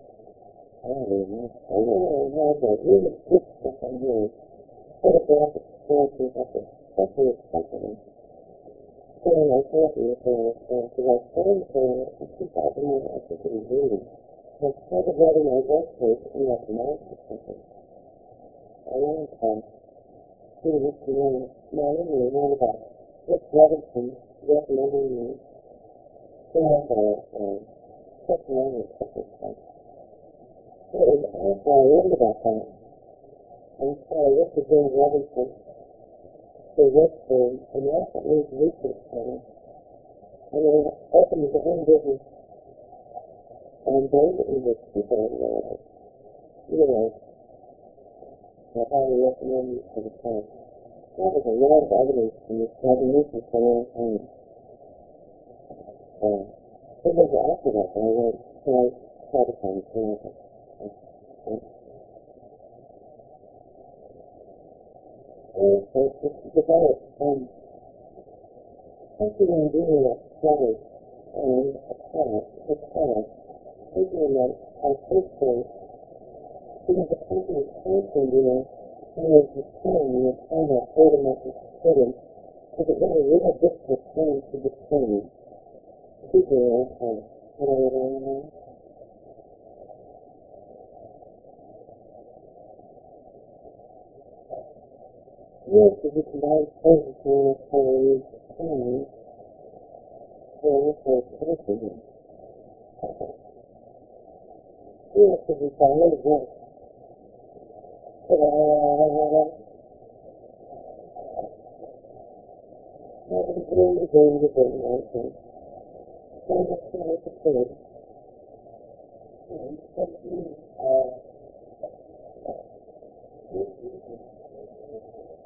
um, I, I don't I don't know to really good stuff on here. Photographic experiences of the especially company. During my therapy with her, because I started her in 2001, I think it was really. I started writing my work page in like March or something. A long time. She was to know, smiling and learn about Rick Robinson recommending me to have a, a personality exercise. So it was I learned about that. And so I went to James Robinson to work for him, and also his research center. And then opened his own business. And those English people, uh, you know, I highly recommend you for the time. That was a lot of evidence in this cognition for a long time. Uh, it was after that that I so I tried to find it. Also, it's developed something in doing a study and a class, a class, thinking that our first place, because the person is constant, you know, and time, you know, kind of hold them up and sit them, because it was a real difficult time to determine. People are you know what I mean? Yes, if you combine places in a whole time, for a whole person. Yes, if you follow the beginning of the game, the game, right there. So going to make a third. And something, uh,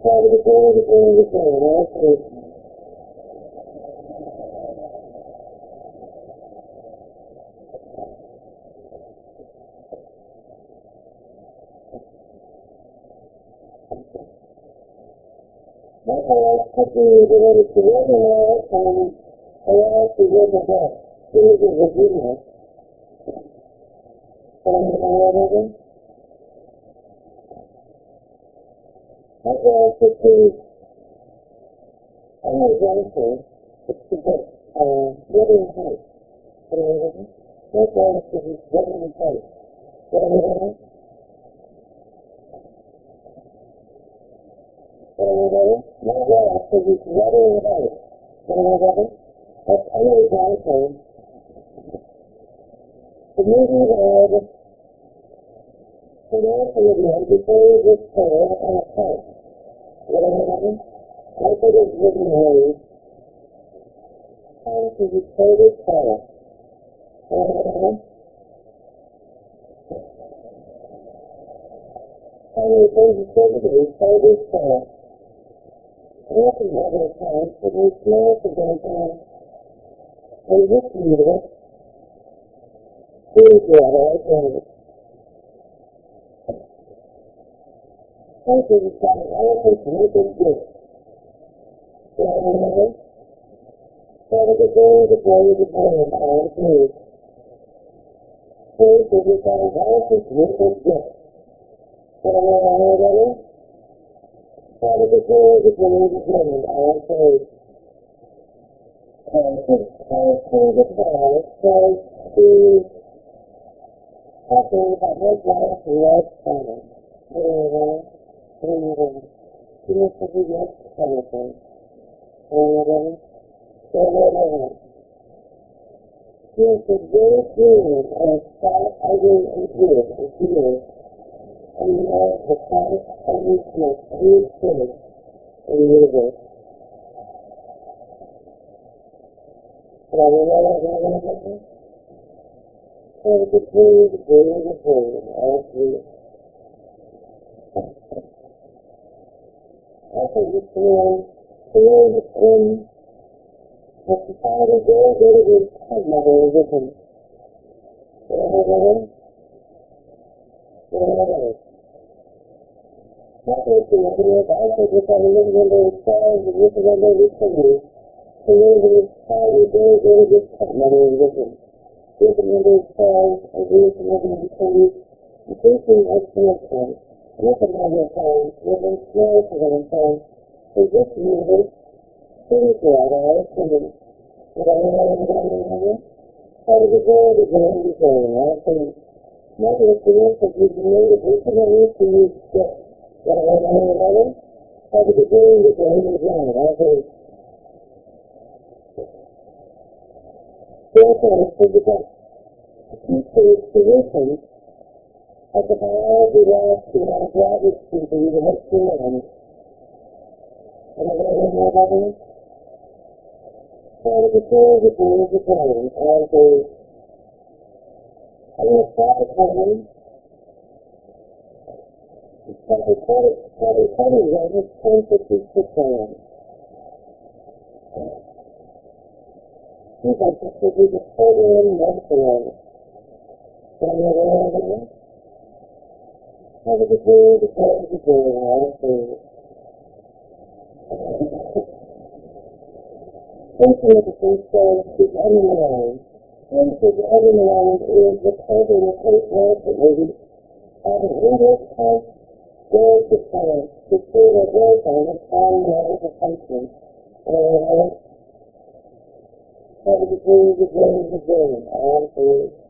try to get there and turn the thing, right? So, that's how I put the letters together now, and I actually read the book. This is a Virginia. And I'm. I feel like this is only grateful to get uh, living hope. You know what I mean? No gratitude is living hope. You know what I mean? You know what I mean? No gratitude is living hope. You know what I? That's only grateful. The movie was created before this prayer and a prayer. What? I could have written words. Time to recorded fire. What happened? Time to recorded recorded fire. Working other times, but we smell to go down. And this meter, here's what I did. Something is got an element to make them do it. You know I mean? Father, the glory, the glory, the glory, and all the praise. Praise that we've got an element to make them do. You I mean, brother? Father, the You? You must have been yes, Father. Father, Father, he is the very good and start ugly and good and good. And know the Christ of weakness, is good in the universe. Father, Father, Father, Father, Father, the glory, the glory, the glory, all three. I think it's the Lord in the society there it is, mother with him. Father, Father, Not looking at it, I think it's on the living room, there is stars, and this is on the The is highly, very, very good, mother with him. This is on the is on the living increasing exponentially. Look at my time, living small for them time. For this universe, pretty glad I was thinking. What I know, what I know, how to get there, to go, to go, I think. That it's the that you've made it, it's the work that you've got. What I know, what I know, how to get there, to go, to go, I think. Therefore, for the future solutions, at the biology labs, we have graduate people, you have students. And I don't know about it. So the story of the boy is the same, all days. I'm going to start at home. Probably probably probably probably right at ten fifty six a.m. He's like this be the total in Mexico. Can I know where I'm going? How did it go? The story of the boy, all days. Thinking of the first day is unknown. Hence, is unknown is the coding of eight words that be of an English type word to science to see that words on it all know the function. And how to degree the grade the grade, all three.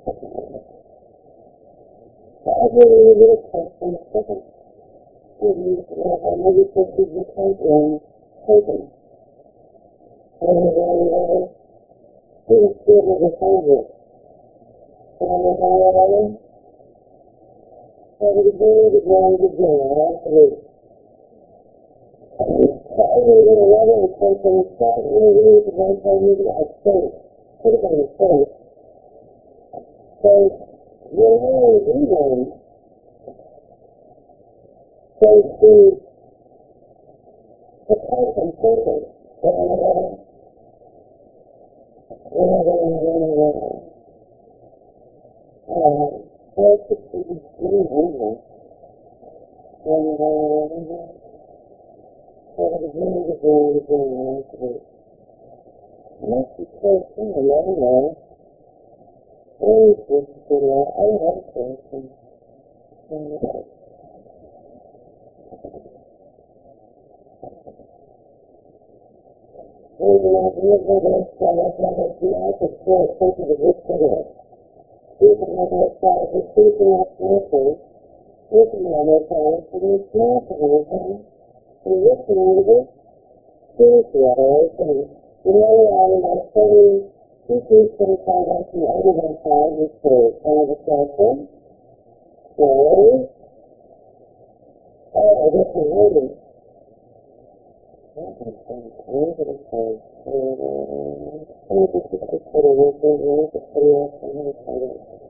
So I really a little question, the second review, uh, maybe this is the type in taken. And uh, he was still with the favorite. And uh, how to degree the grade the grade, all three. So I really did a lot of attention, start really really the one time I think, could have been a mistake. So, you're really England, so to the type and thinking, uh, uh, what's the really England? And, uh, so the beginning of the day, the day, must be close in the long run. Very good to do that. I but I have a naturally, and this, always you know, I'm about 30, Two three twenty five is for another cycle. Slowly. Going to say, I'm going I'm going to say, I'm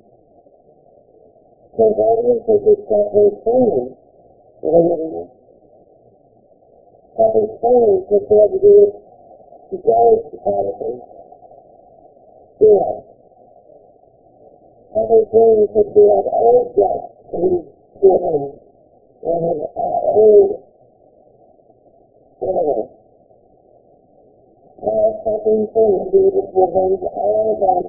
So that is what this suffering training. Having training to be able to do it to go to policy. Yeah. Having training to be like old guys to be doing and have old whatever. Now, to be able to all of them.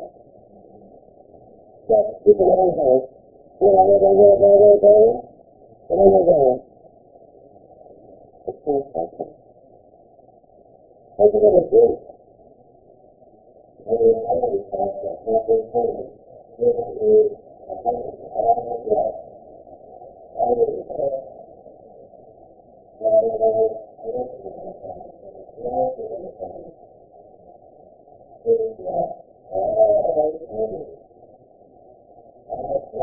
Such people on her. Whatever, whatever, whatever, whatever. Whatever, whatever. It's very special. Take a little break. Maybe I will start to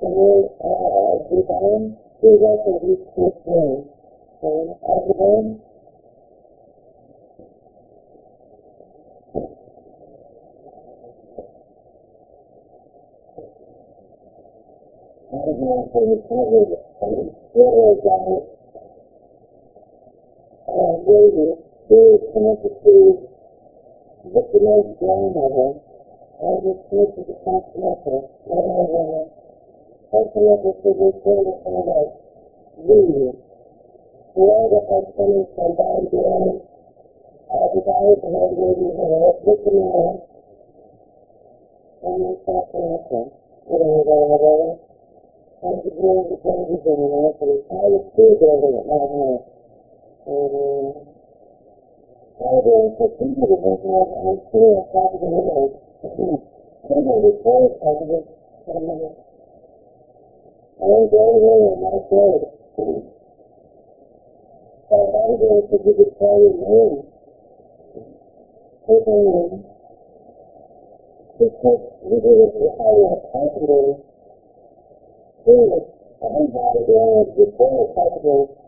the word uh, design, we work with each person. So, everyone, so you can't read it. It was, um, uh, to the most brain of it, and was connected to South America, and, uh, Hopefully this is your children from the Lord. Read. Know that I'm coming from God the end. I desire to have you in the Lord with the Lord. And my self-connection. You know what I mean? I'm beginning to change the generation. I was still building it my heart. And, um, I was succeeded in this a part of the world. I'm still a part of the a minute. I was very well in my throat. So I was going to give it tell your name. People knew. Because we didn't hire a carpenter. We were, everybody there before the carpenter.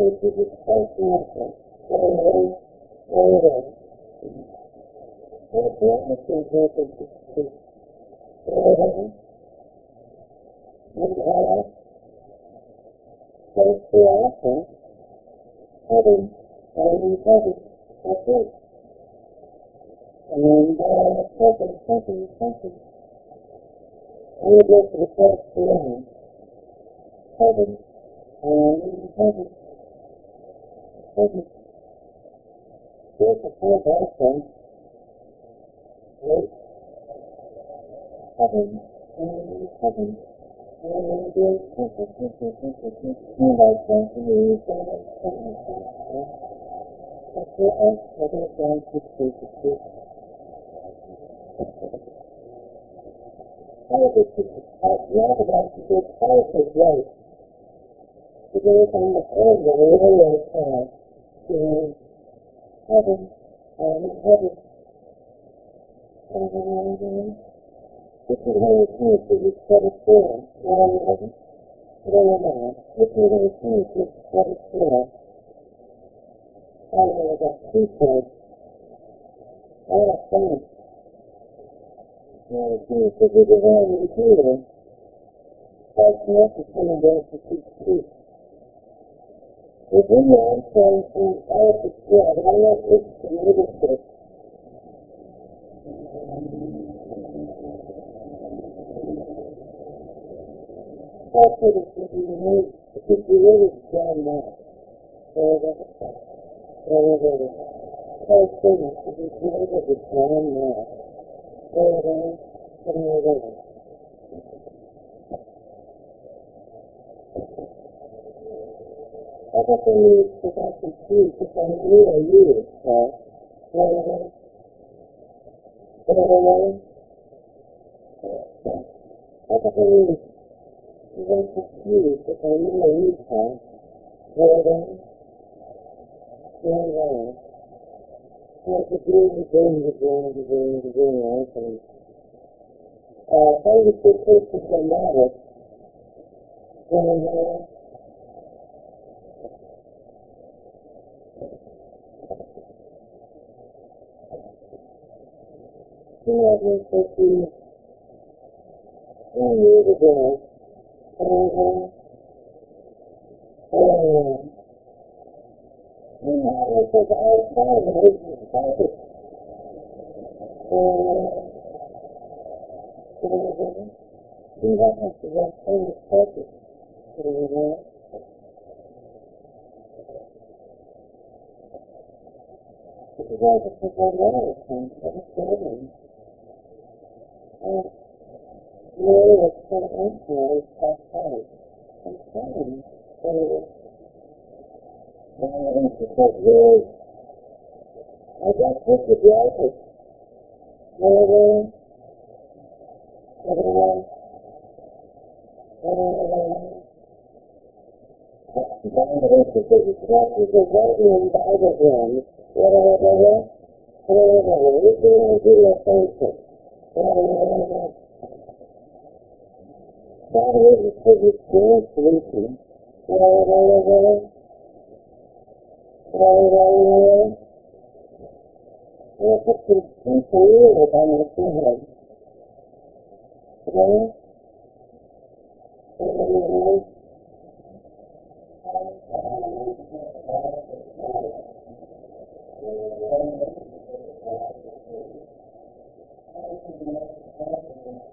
Someone else was just close nothing. Very, very, very well. What's the other thing here to to very well? Maybe all right. Close to also. Heaven, heaven, heaven. That's it. And uh, second, second, second. And you go to the first line. Heaven, and heaven, heaven. Here's the fourth also. Wait. Heaven, heaven. To you. All of this is not the of the heaven heaven. This is how it seems to be set for. Not on the heaven. But on the man. This is how it seems to be set it for. I know about two sides. I have fun. Now it seems to be divine and clear. That's not the coming down to keep peace. If we learn from from all the spread, I'm not interested in leadership. That's what it should be made. It should be really done now. Whatever. Whatever. Those things should be created with done now. Whatever. Whatever. I got the news that I can see if I'm near you? Whatever. Whatever. I got the news that I can see if I'm near you, huh? Whatever. Whatever. What to do, the game, the game, the game, the game, actually. Uh, how do you get close to the matter? Whatever. Two hundred fifty two years ago, uh, uh, he had us as outside of his pocket. Uh, he had us as outside of his pocket. Uh, This is all the people I know, I just Uh, Mary was kind of by sight. I'm saying, so, well, it's because really, I sick of the office. Whatever, whatever, whatever. God is because it's not with the God is. Whatever, whatever, whatever, whatever. Well, put some people ears on your forehead. Together? Together, And I feel something else. And, uh, and, uh, So those type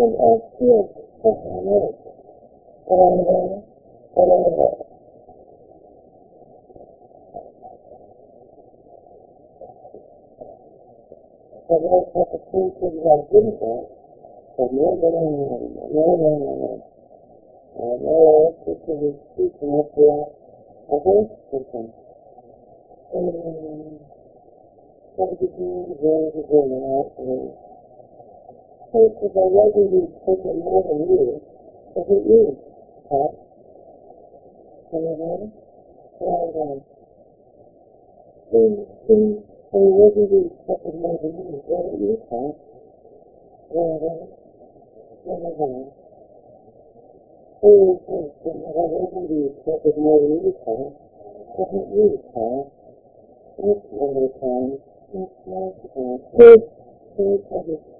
of things I didn't want. So no. Uh, no, this is a speaking of the, I heard something. Um, what did you do? Where did you go? And I I wasn't being taken more than you. So you? And, I taken more than you. What did you say? And, and, yes, I wasn't being taken you, huh? Wasn't you, huh? That's one of the times. That's nice, huh? Yes, yes, I just, did I have it? I did you very What is that for a hundred? And, uh, I did it very, very. Thank you. Mm-hmm. Oh, it's a beautiful discussion. Just, I was a bit of a house on Thursday. Because I suppose them, and, um, having good news, the really good discussion because real romance is the special emotional. Only because you are feeling alone, you know, this. Happy, not yet. And a little,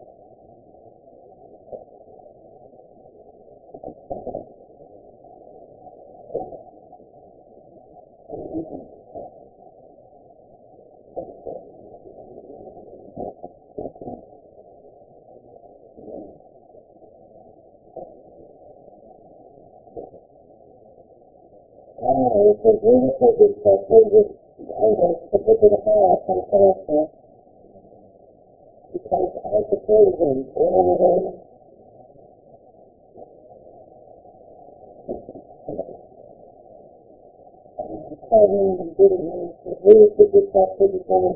little. The the the good, all because you got a stick. With a ticket, with a ticket, power. Very good, because you got a couple of places. Make it feel good, like a woman, make it fun. The car running and very young, something. With a ticket, stop, with a ticket.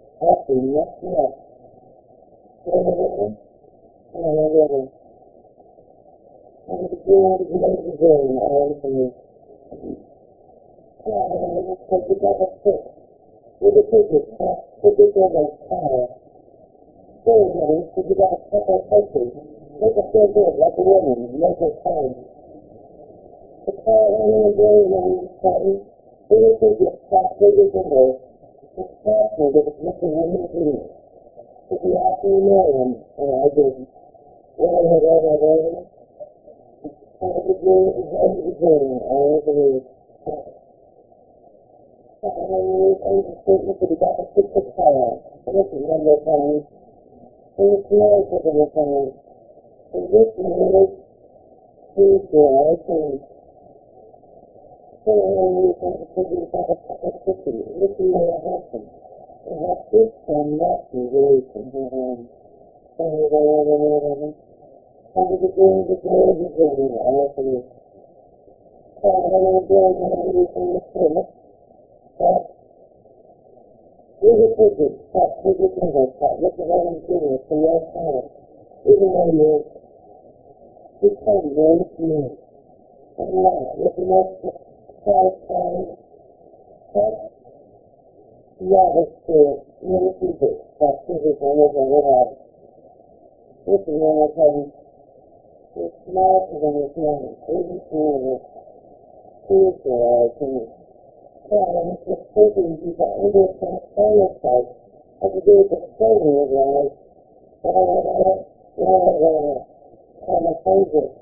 It's possible that it's missing of the If you ask me more and I did, what I had ever done, I was doing, I was doing, I was. And I was understanding that he got a six. And this is one of those times. And it's nice of the time. And this is Tuesday, I think. So I was going to figure a of cookies. This is what happened. And this one, not the way from her home. And I was like, under the doing the glory of the glory, all for you. Father, I want to build on everything the Spirit. That is a purpose, that purpose in us, that look at what I'm doing from your side, even though you're become very few. And now, with the most satisfying, that that physical live in their lives. This is one of them. It's small to them this morning, even small spiritual eyes and and just taking into a transparent sight as to do the saving of life. And I want to I'm a favorite.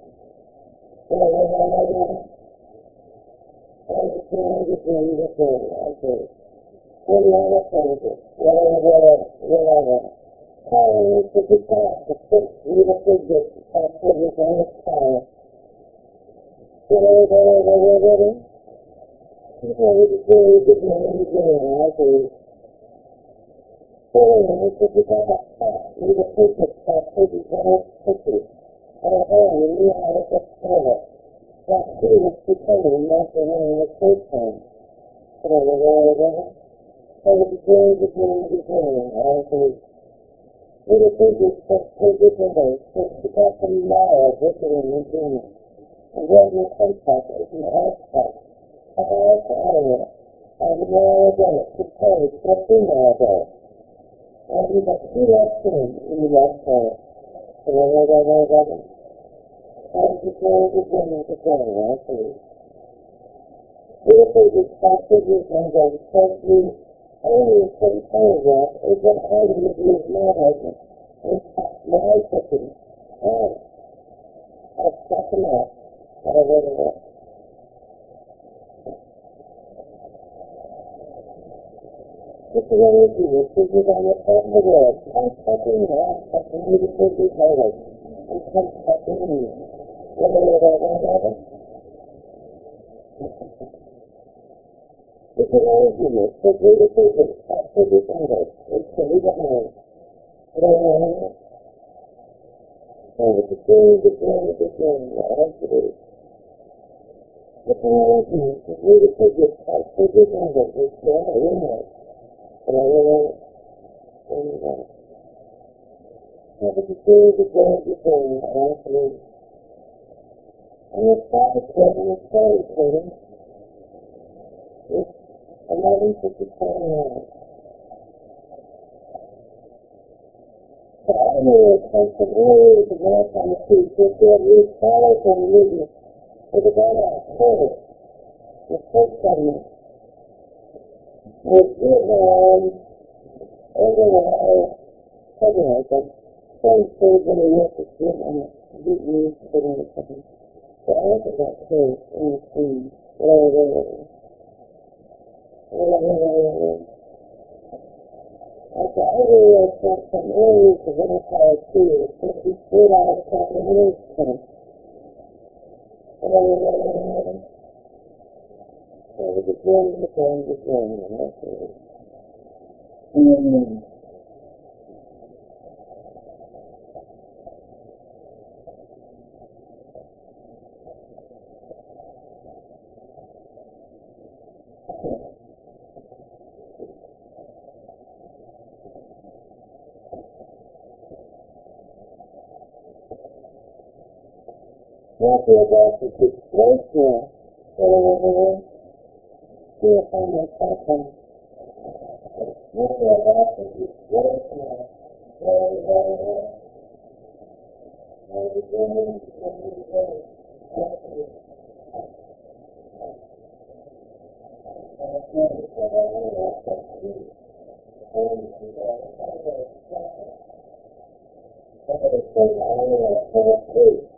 And I want to I'm just going to I say. What do I want to? Whatever, whatever, whatever. Calling to be taught to fit with a figure of figures on its power. Whatever, whatever, whatever. People with the glory, the glory, the glory, I say. Calling to be taught with a figure of figures on its picture. And a hand in the eye of the spirit. That too is becoming after having a first time. Whatever, whatever, whatever. So the glory, the glory, the glory, I say. Little figures that take different ways, to some knowledge of it in your dream. And then your contact is an aspect our area and more again to pay what we know about. And we must see that thing in the last part. So I know that I got it. And the glory, the glory, the glory, I see. Little figures that figures and then take you only certain paragraph is what I would use my. In fact, my cooking. Oh, I've stuck them up. I it up. This is what we do. This is on the top of the world. I'm tucking now. I'm tucking you to take these highlights. I'm tucking you. Do you know about that? This is all we do. So we do this. That's what we do. It's the legal hand. What do you know? It's the thing, the thing, the thing. What else to do? What's the matter with you? The figures. I'll take this on it. It's there. You know. But I know. And, uh, so it's the thing, the thing, the thing. Actually. And it's started getting, it's started getting. It's 11.57 hours. So I knew it comes from earlier to work on the piece. It said we follow from religion. It was on our quarter. The first segment. With Vietnam, overall, that. Some stage when they work with Vietnam, Vietnamese, I look at that case in the scene. Whatever, whatever. I really like that from earlier to verify too. It's going to be straight out of. Whatever, whatever, whatever. So we just learn the thing, just learn it. That's it. Mm-hmm. After about the situation, whatever, see if I'm a second. After about the situation, whatever, Five seconds. Some folks, yeah, one was quite gentle. And then, and actually, was really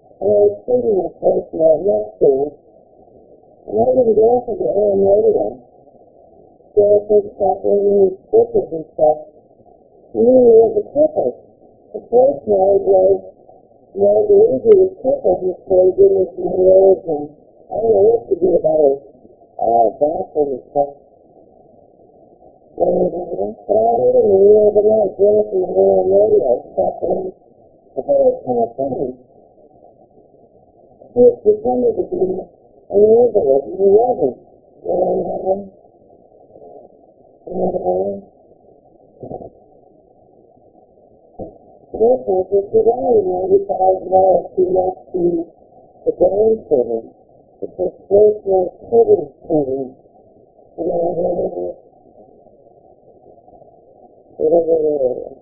and I was sitting in a place to it. And I didn't go for the AM radio. So I up any speakers and stuff. And then it was a couple. The first night was, you the easy was just so give me some words and I don't know what to do about it. Uh, bathroom and stuff. But I it in the middle of the night, from the AM radio stuff and I thought it was kind of funny. He was pretending to be an Israelite, and he wasn't. You know what I mean? You know what I mean? Therefore, for today, ninety-five dollars too much to the grandchildren. A spiritual children's children. You know what I mean? Whatever it is.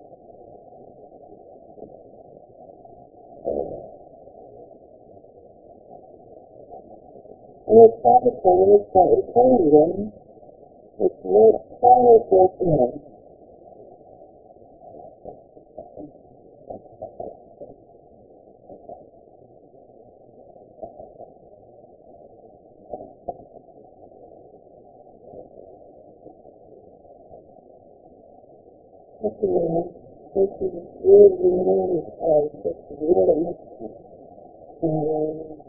And it's probably when it's not returning them, it's not for them. This is this is really really uh is really um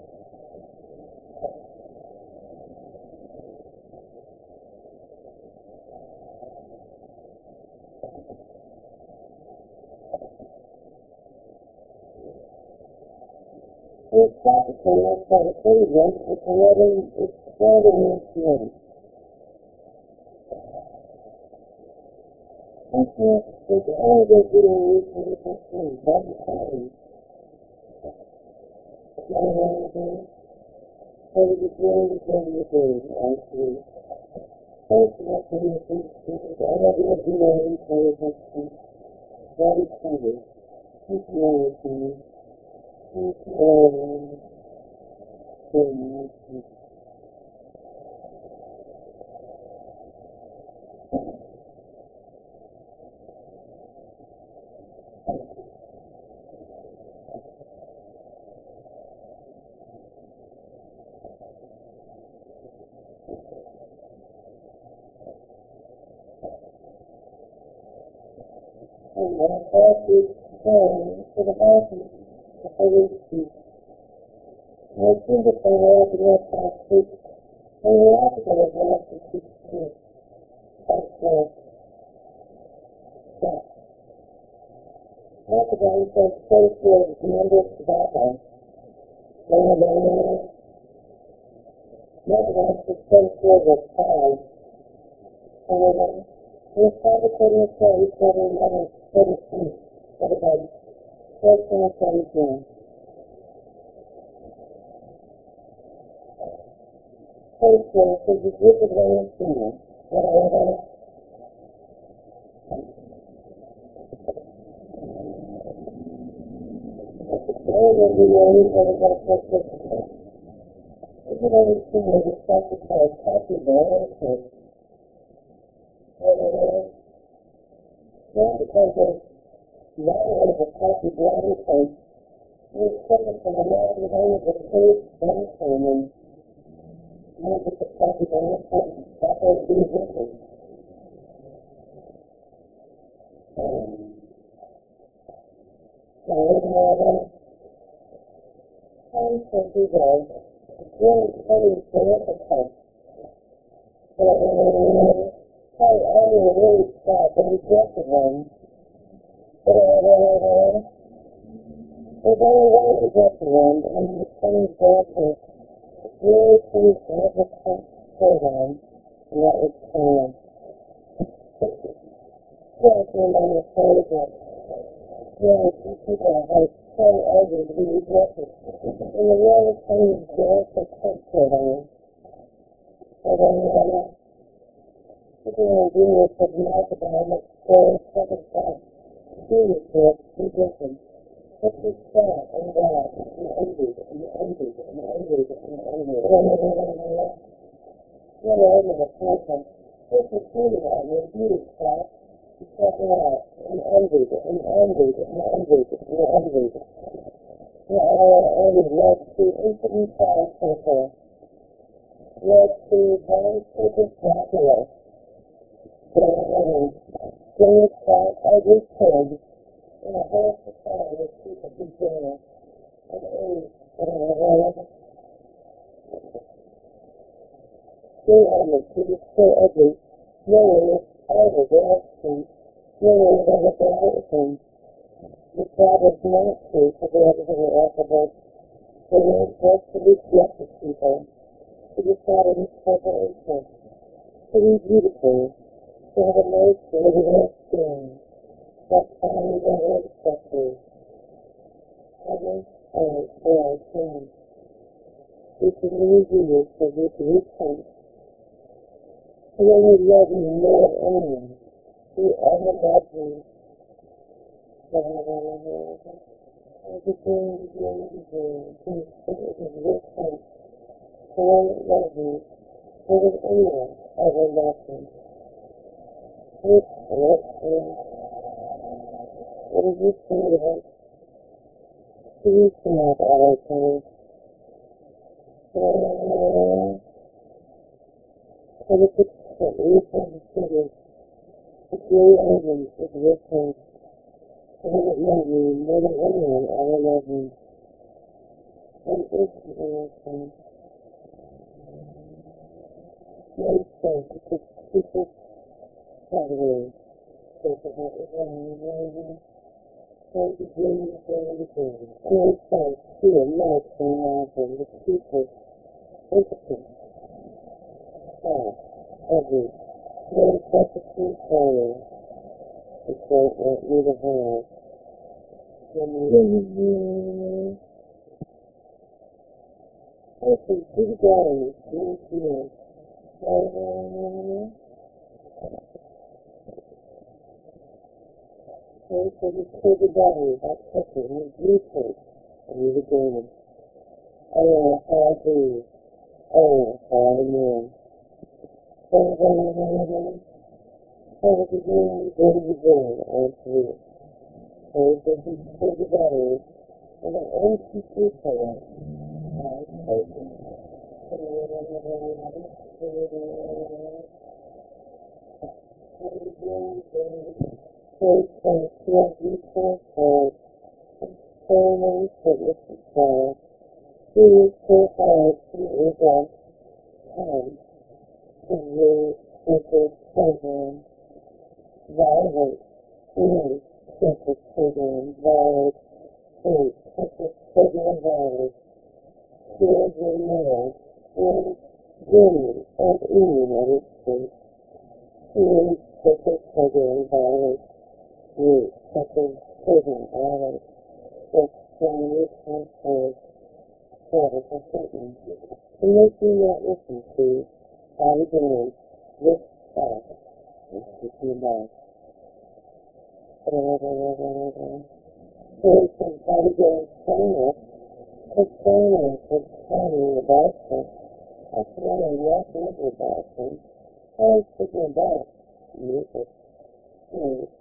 it's practically that's why the children it's eleven it's twelve and eighteen. That's what it's all the good news for the person, that's the time. You know what I'm saying? So the beginning is going to be actually. Thanks for that permission. I love you as you know you for your question. Very clever. Thank you all the time. Thank you all very much. And I thought you to the mountain to Holy Spirit. And that they were open up last week. And we also got a last week too. That's uh yeah. After that, he said, stay for the number of tobacco. They have a little, not that it's stay for the time. And then, he's probably putting it there, he's got another thirty feet. Everybody, first thing I said First thing, because it's with the way of seeing. What I ever All of the ways that it was such a Isn't everything that is such a called happy balance or? Not because of not of a happy balance or you're coming from a lot of faith dancing and not just a happy balance or that was the difference. So, whatever. I'm so big of really funny significant. But I only really stop and rejected them. But uh, there's only one rejected one, and it's funny that it's really pretty significant for them, and that was yeah, it's when I'm afraid that yeah, people are like so ugly to be rejected. And the thing is there for comfort it. So then, uh, people are doing it for the market and I'm so second class. Serious for it, be different. What's this sad and bad and envied and envied and envied and envied. You know, over the content, this is truly on your beauty class. stepping out and envied and envied and envied and envied. And it led to infinite trials for her. Led to very spectacular. Things that every kid in a whole society of people beginner and age and. Still elements, he was ugly. No one was ever him. No one was ever him. The crowd was not true to the everything the alphabet. They were just to reject the people. To on his preparation. To be beautiful. Have a nice regular skin. That fine and ancestry. Heaven and all sin. This is the reveal for which we come. He only loved me more anyone. Ever loved me. Everything going to be He is him. He only loved me more than anyone ever loved me. This is. What is this thing about? Please come out all I can. For the picture that we have the great evidence is with him. He would love me more than anyone ever loved me. And instantly with him. No sense because people probably think about it when we know so the dream is going to be. No sense here, not from laughing, the people interesting. Ah, every very perfectly follow the quote that we have had. When we Listen, to the gallery, to the field. So just to the gallery, that picture, and the blueprint, and you were doing Oh, how I breathe. Oh, how I mourn. Oh, the beginning, go to the and to it. So the to the gallery, and an empty future, I hope. So, so, so, so, so, so many witnesses there. He is so hard to able time to use sacred program, violate any sacred program, violate any sacred program, violate children now, and and in United States. Violate any sacred program, violate the family transfers for for certain. To make you not listen to body balance with thought and speaking about. For instance, body balance trainer is training is training about it. That's why I'm walking about it. I was thinking about music.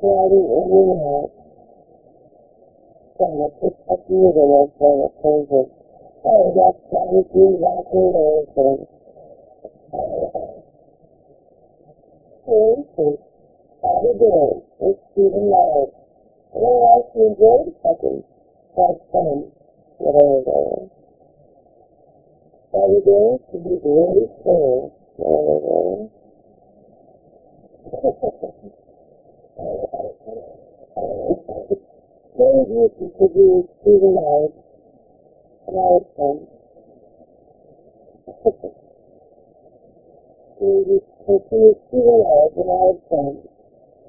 in and out. Trying to pick up the middle of the pages. Oh, that's trying to do that and. For instance, how you doing? It's Stephen. And I actually enjoyed the fucking had fun. Whatever. How you doing? To be really cool. Whatever. Very easy to do Stephen Myers. And I was fun. Very easy to do Stephen Myers and I was fun.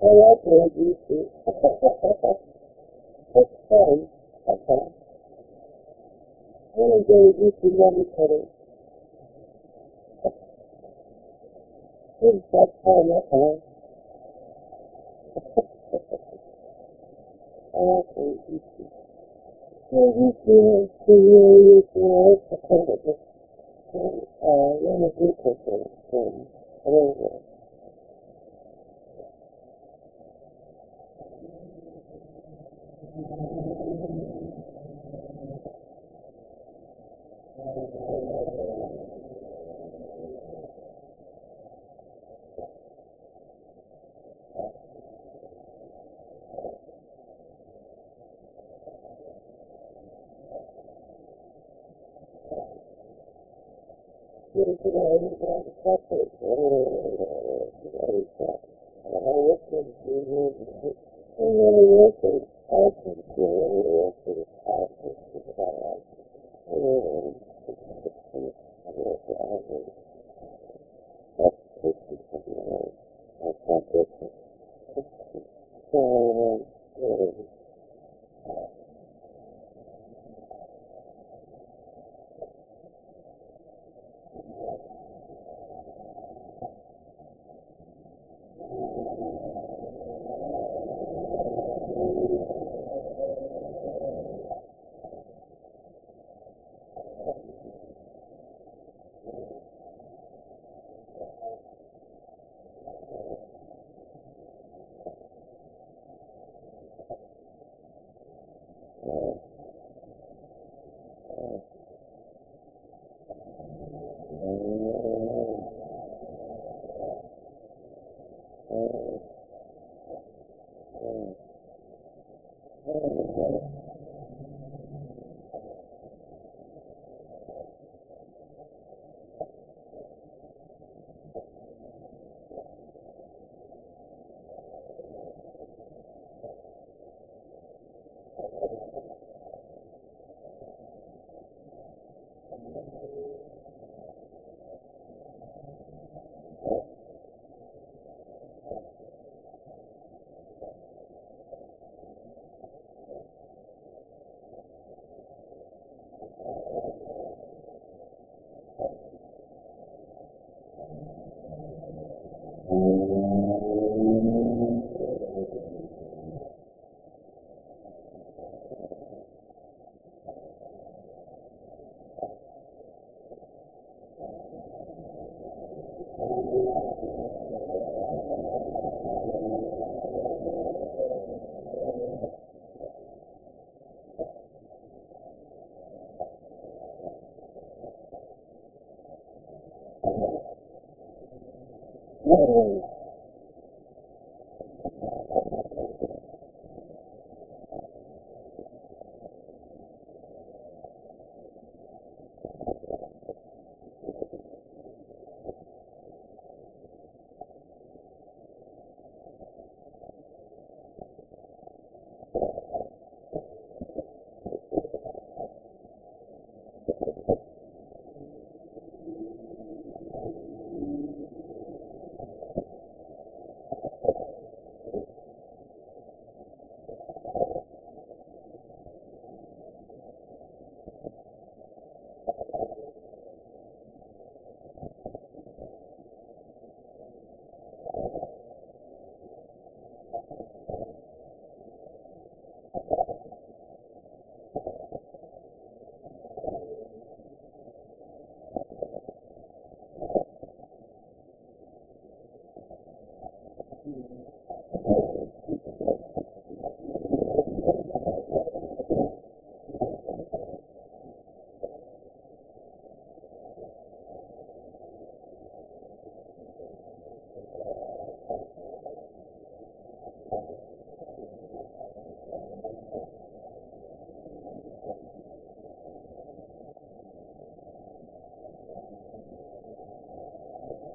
I like it, you see. It's fun. Okay. I want to go with you to love each other. It's that fun, that's all. I like it, you So you see,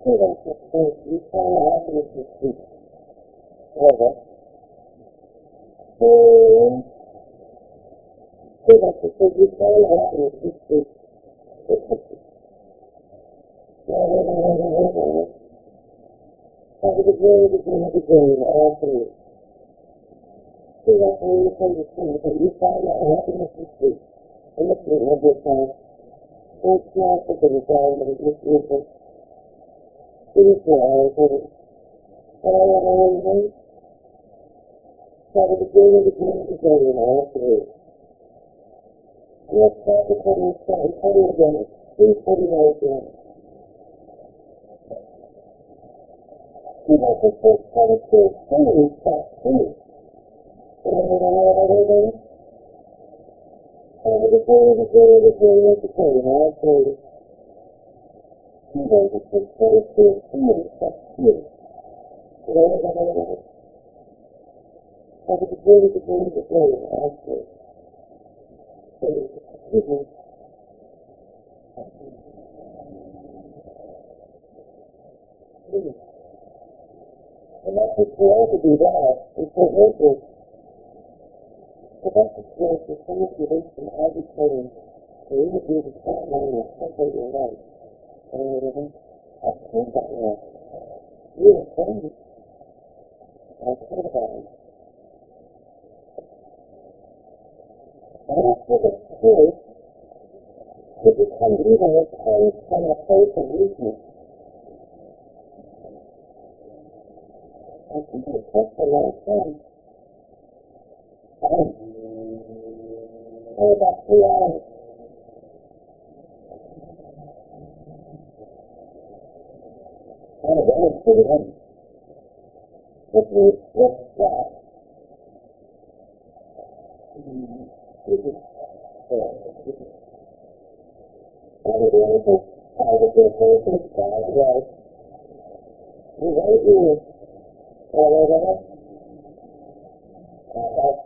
see you, you see, it's a kind of a, uh, one of you person, um, I don't know. You know, you got to touch it. Oh, you got to touch. I look at you, you really look at it. I can feel it. You look at it. I can feel it. Oh, at it. That's tasty for me. That's not good. So, uh, students of faith, you can happen to speak. However, students of faith, you can happen to speak. Father, the glory begin to all through. See that say the that that and the freedom of your Son. It's not for the desire that it is Jesus. It is for our good. And I want to know Father, the begin all through. Let's start the putting again, please put it all again. Give us a first part to experience that truth. Father, the glory, the glory, the glory of the truth. Father, the the the glory, all glory. Excuse me. And that's what's going to be that. It's for workers. The place for some of you live from arbitrary to really do the front line and separate your life. And I've heard that. You were friends. I've heard about it. And after the spirit, to become even a place from a place of weakness. I think it took a long time. Um, oh, about three hours. And it was pretty heavy. If we flip that, this is, and it was a positive person God was. We right here. all over us. Uh, uh, well, could be waiting. Come here, over Could be walking about, uh, near to you. Not the David building, not the other. And the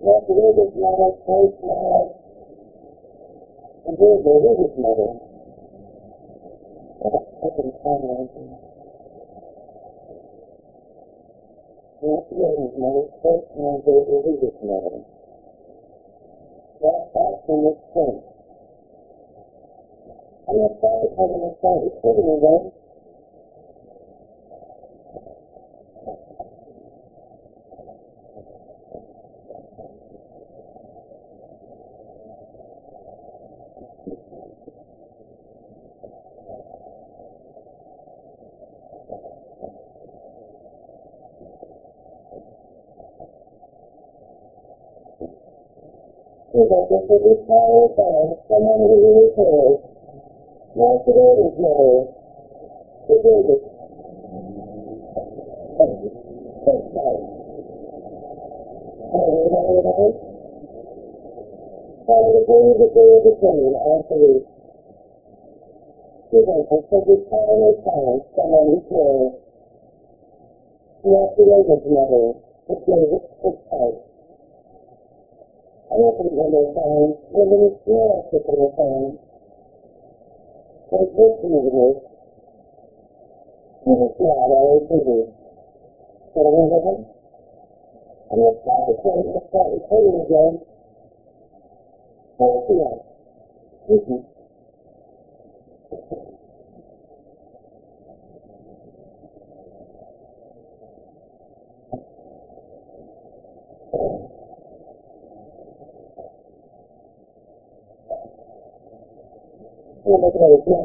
wait in that pattern. Come here. And then there's some old people, old man, old stuff, I didn't answer. Just tell us, not the religious mother, first mother, and here's the religious mother. Oh, I can find anything. Not the religious mother, first and here's the religious mother. That, that's in this thing. I'm not sorry for the mistake. It's sitting again. People just to be tired by someone who cares. Not the baby's mother. The baby. First time. Oh, you know what it is? Father, the day of the day of the day, absolute. People just Sí, es lo que me decía.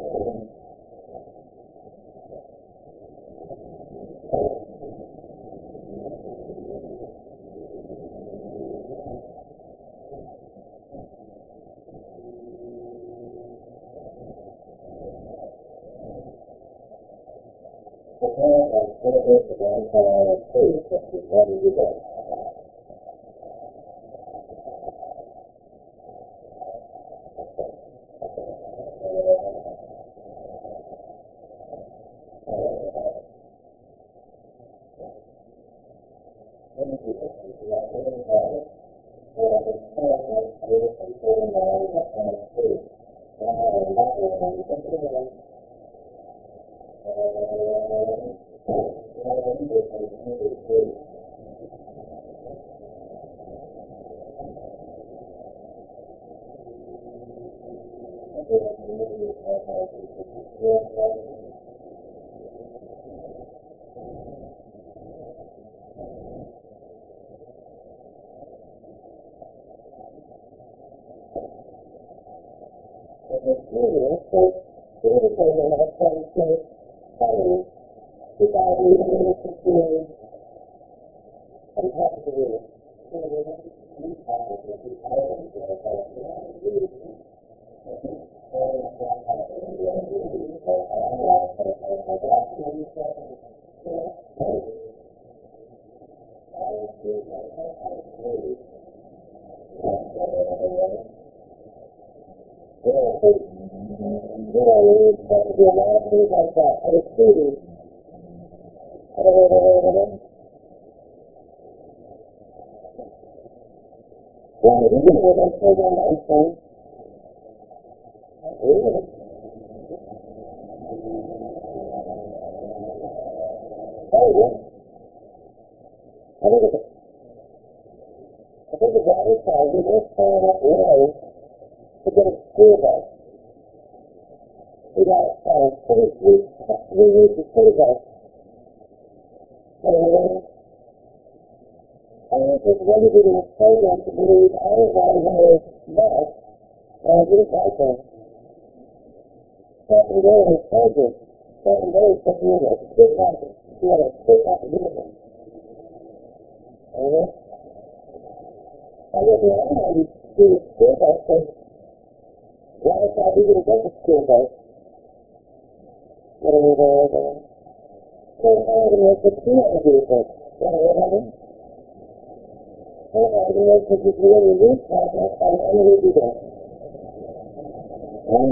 The parent was benefit the grandchild of two, which is one year.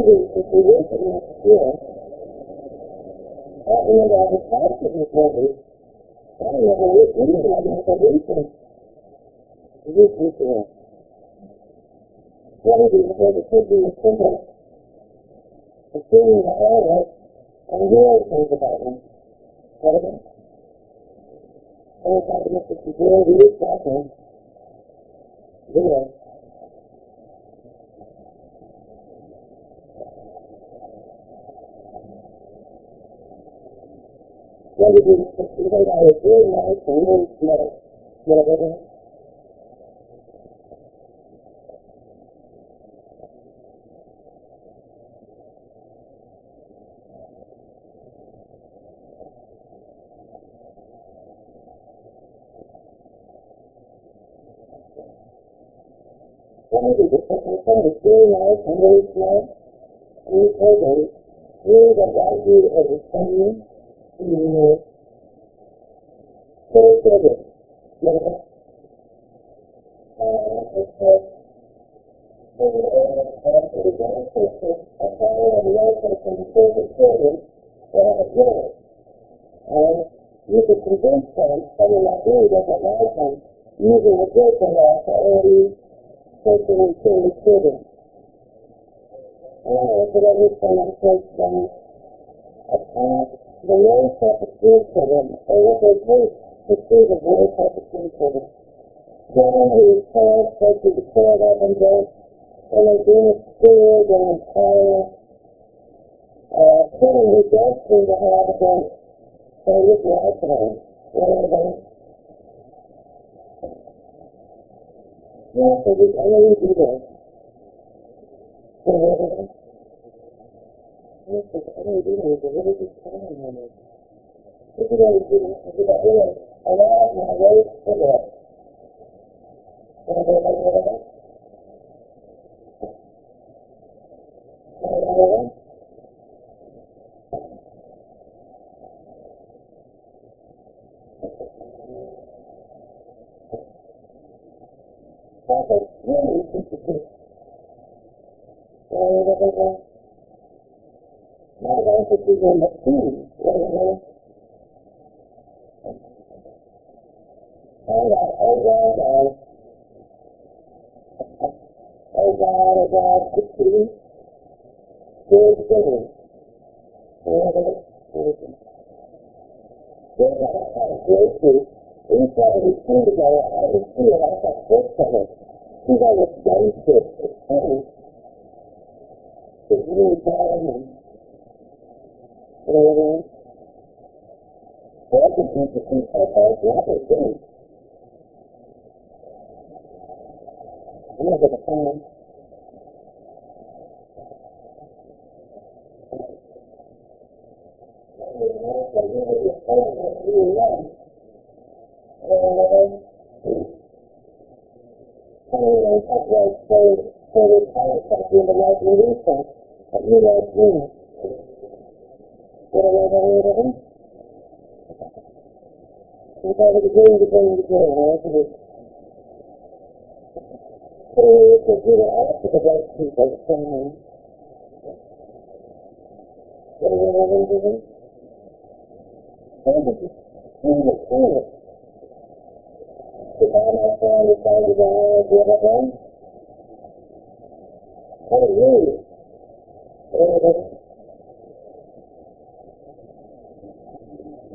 if we work for next year, that means I have had to be ready. I means I would be ready for reason. This is it. One of these was a kid in the center, a kid and really things about him. What about? Oh, I thought, Mr. Security is talking. You One of these, the way nice and really metal. You know what I very nice and very smart, and he told that God you as a son, っていう、それぞれやります。そして、そういうのをやってるようにして、あたりを利用すると、そういう表現、whatever it is. And you could convince them, some of my food doesn't like them, using the good they have to already taken into the city. And I look at everything and says, um, a past the Lord set the school for them, or what they do, the school of Lord set the school for them. Children who fall such as the prayer of and death, and they're being scared and in. Uh, children who don't seem to have a gun, they look like them, whatever they Yes, I just, I really do this. So, whatever. Yes, I know you do that. It's a really good time on it. This is what we do. I do that really. I love my way to it. Whatever, whatever, whatever. Whatever, whatever. That's a good whatever. My wife in the. Whatever. Oh God, oh God, God. Oh God, oh God, I see. Good thing. Whatever. Whatever. Then I had a great week. We started to see together. I was here. I got first of it. She got a dentist. It's funny. It's really bad. Whatever. Well, that's interesting. I thought, what is this? I'm going to get a phone. Thank you because the one is continually with six things to cut one in half. How do you do the to and all for it? Also, you couldn't help you, couldn't help you singing me when the six times to cut one in half. Did I hear one? How do you do the to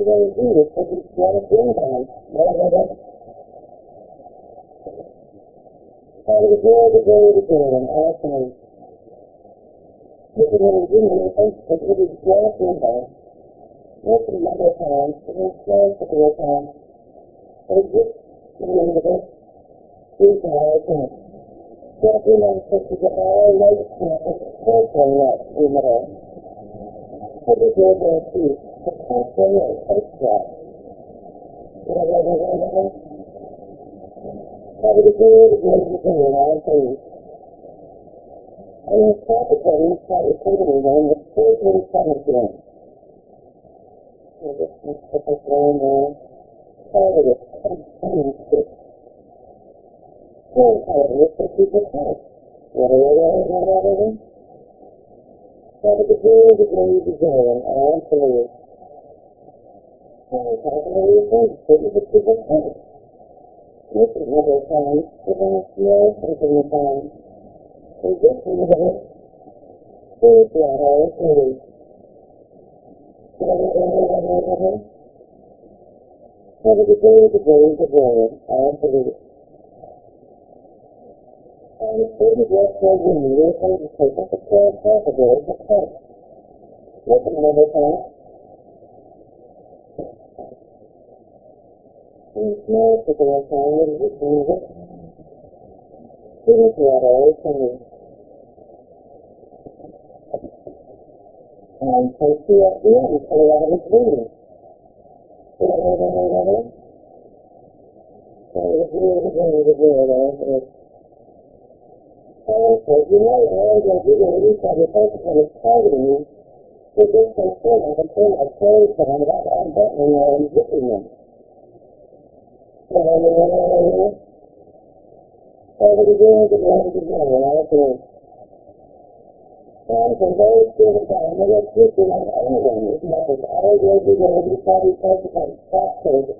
it? You don't do this, but you want to bring down. Whatever. How do you do the day to day and all for it? Looking at it, you know, it's a bit square symbol. Look at another time, it is square for the time. It just, you know, the best is the higher time. So if you know, so to get all right, it's careful not in the middle. So this is where to, the careful not, extra. How do you do it, you know, you do it, all things. And his secretary started when the surgery started again. And this was put this one there. Started it. And six. Then started it for people's health. Whatever, whatever, whatever. Started to do the way you deserve and. And talking to your the is another time, giving us more something to find. And this is another spiritual thing. How did it go to go to go? All for the and the baby dress was in the way from the take up the half of it the cut. Look at another time. And small to the time and this one was Didn't water all the and so she at the end pull out his wings. So it was weird, it was weird, it was Also, you know, all the people who used to have the focus on his targeting they just so full of and full of clothes him without unbuttoning or unzipping them. So, so what he did, it was to and all to and from those through the time, they were teaching on anyone, it's not as all the way to go, he probably focused on stop code,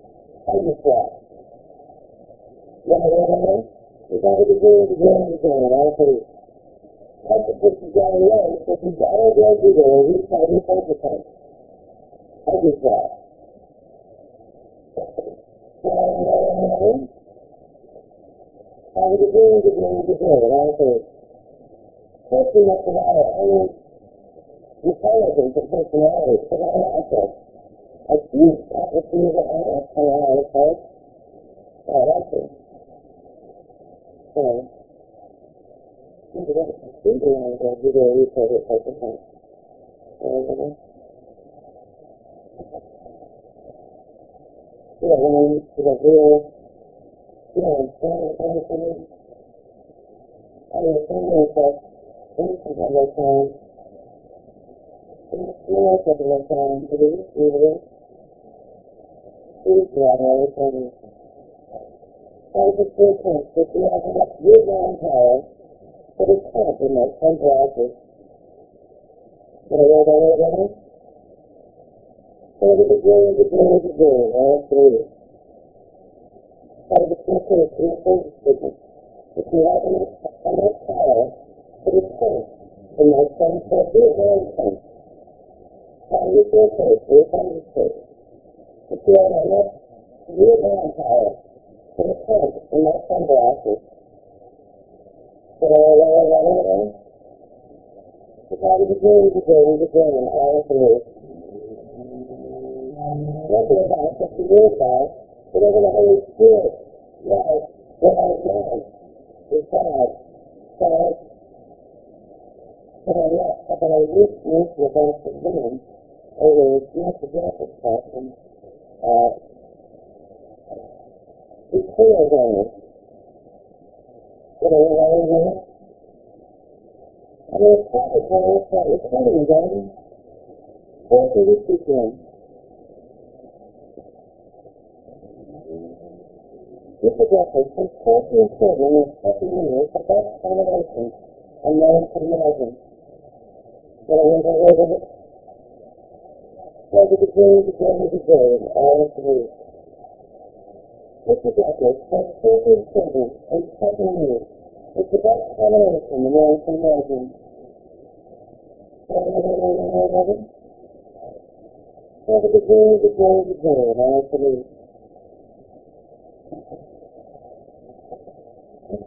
underswap. You know what I mean? You got to be doing it again and again, and I'll tell. That's the person you got to learn, but you got to go to there, you try to focus on. I did that. I was doing it again and again, and I'll tell you. First thing that's about it, I mean, intelligence and personality, because I'm not that. I see opportunities that I have come out of the heart. Oh, that's it. So, maybe that's completely on the video replay it type of thing. Uh, yeah, when I used to the real, you know, family kind of thing. I mean, the thing is that anything at that time, you know, at that time, it is, it is, it is right, everything is all the difference that you have enough year-round power for the camp in those sunglasses. Did I roll that way So the degree, the degree, the degree, all three. Part of the future is three things business. If you have enough, enough power for the camp in those sunglasses, year-round camp. How do you feel safe? You're finding safe. If you have enough year-round power to the front in my sunglasses. So I wear that try to begin to go to begin all three. Nothing about 50 years back, whatever the Holy Spirit was when I was young, is God. God. But I left, but I used to use the best of women over Mr. Jacob's house and uh, be clear on it. What are you writing here? I mean, it's probably when I start recording again. Where do we begin? This is roughly from 14 children in 20 years, the best combination a man can imagine. What are you writing here? So the the all three. Mr. Douglas has 14 children in 20 years. The best combination the imagine. So the degree, the you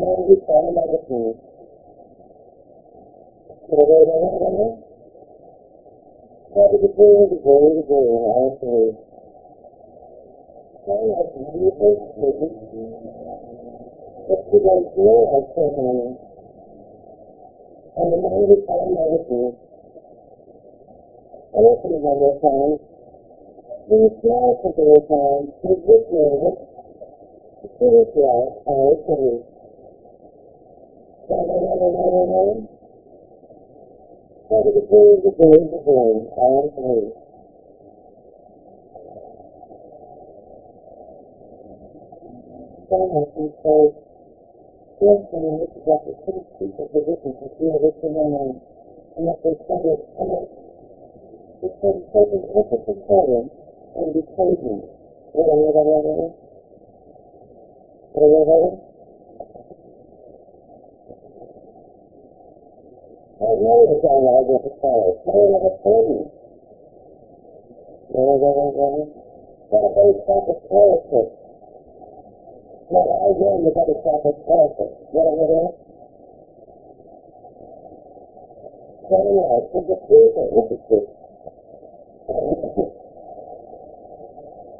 know you try to magazine. Did I go there, right there? So the degree, the degree, the degree, all three. All lessons, you first statement. That you don't know of programming. And the When you smile for the time, you look nervous. So the the degree, the degree, all three. So much and so, yes, and this is like the six people position for three of this and that they study it, and it, it's sort of taking emphasis children and be crazy. You, are you, are you? Are you, you? I know it's all right with the college. I don't a problem. What are you, a I know you a scholarship. What anyway, the. I I a I know got a you, what are you? So you say the after them. What are you, you, what you? So the degree, the degree, the degree, and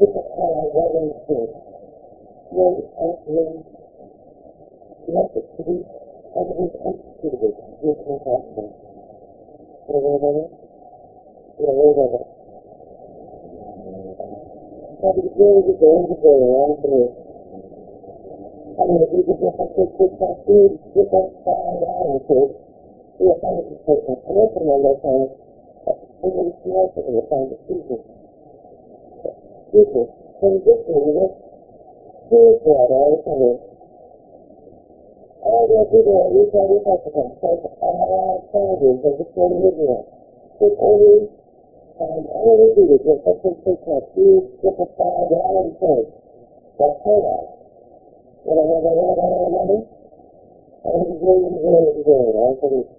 You get power right in the spirit. You actually let it to everything executed. You. What are you, what are you? What are you, what are you? So the degree, the degree, all three. I mean, if you could just like take this stuff, dude, get that out of it, do a financial statement, and that's another thing, and then nice that you're trying to see this. Jesus, you to this. All the people that we to help them, take all changes of the state of Israel. Take only, and they do is just take take that huge, the side out of the chaos. What I have, I have, I have, I have, I have, very, very, very, I said it. And it's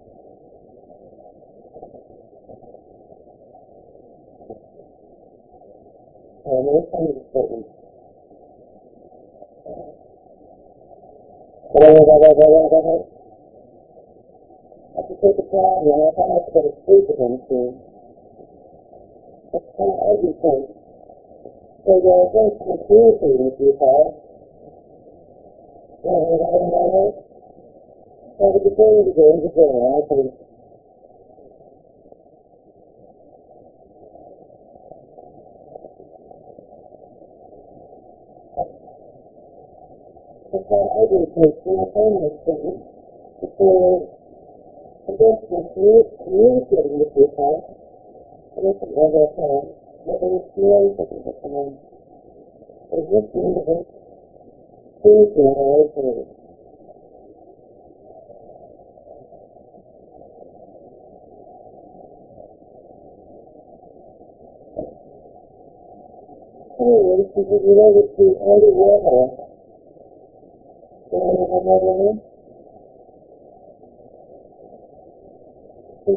kind of statement. I have, I have, I have, I have. I to take a cab, and I have to go to sleep again soon. It's kind of everything. So there are things to communicate with you, Paul. Yeah, I have, I have. So the beginning of the game is there, I not education, it's only thing. So, I guess communicating with people, and it's another time, but really can is this the universe? Please do it all for me. Anyway, because you know that the underwater, you know what I'm saying? Because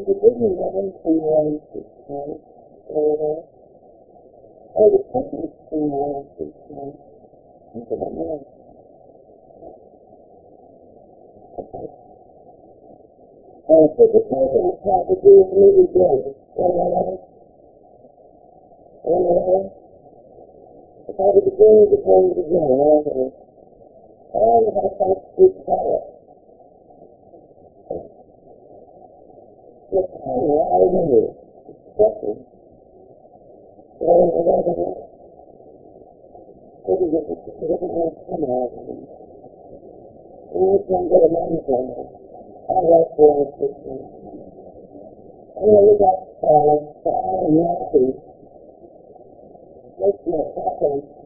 the Disney Land from one right? Or, or the second from one right? Think about that. Uh, so the second part is really good. I right? If I was to to the point again, I would all of our thoughts speak power. The power I know, second, what am I right? What is it? What is it? Come out. We can get a man from it. I like the system. And then we got, uh, the Adam Yaki. Let's see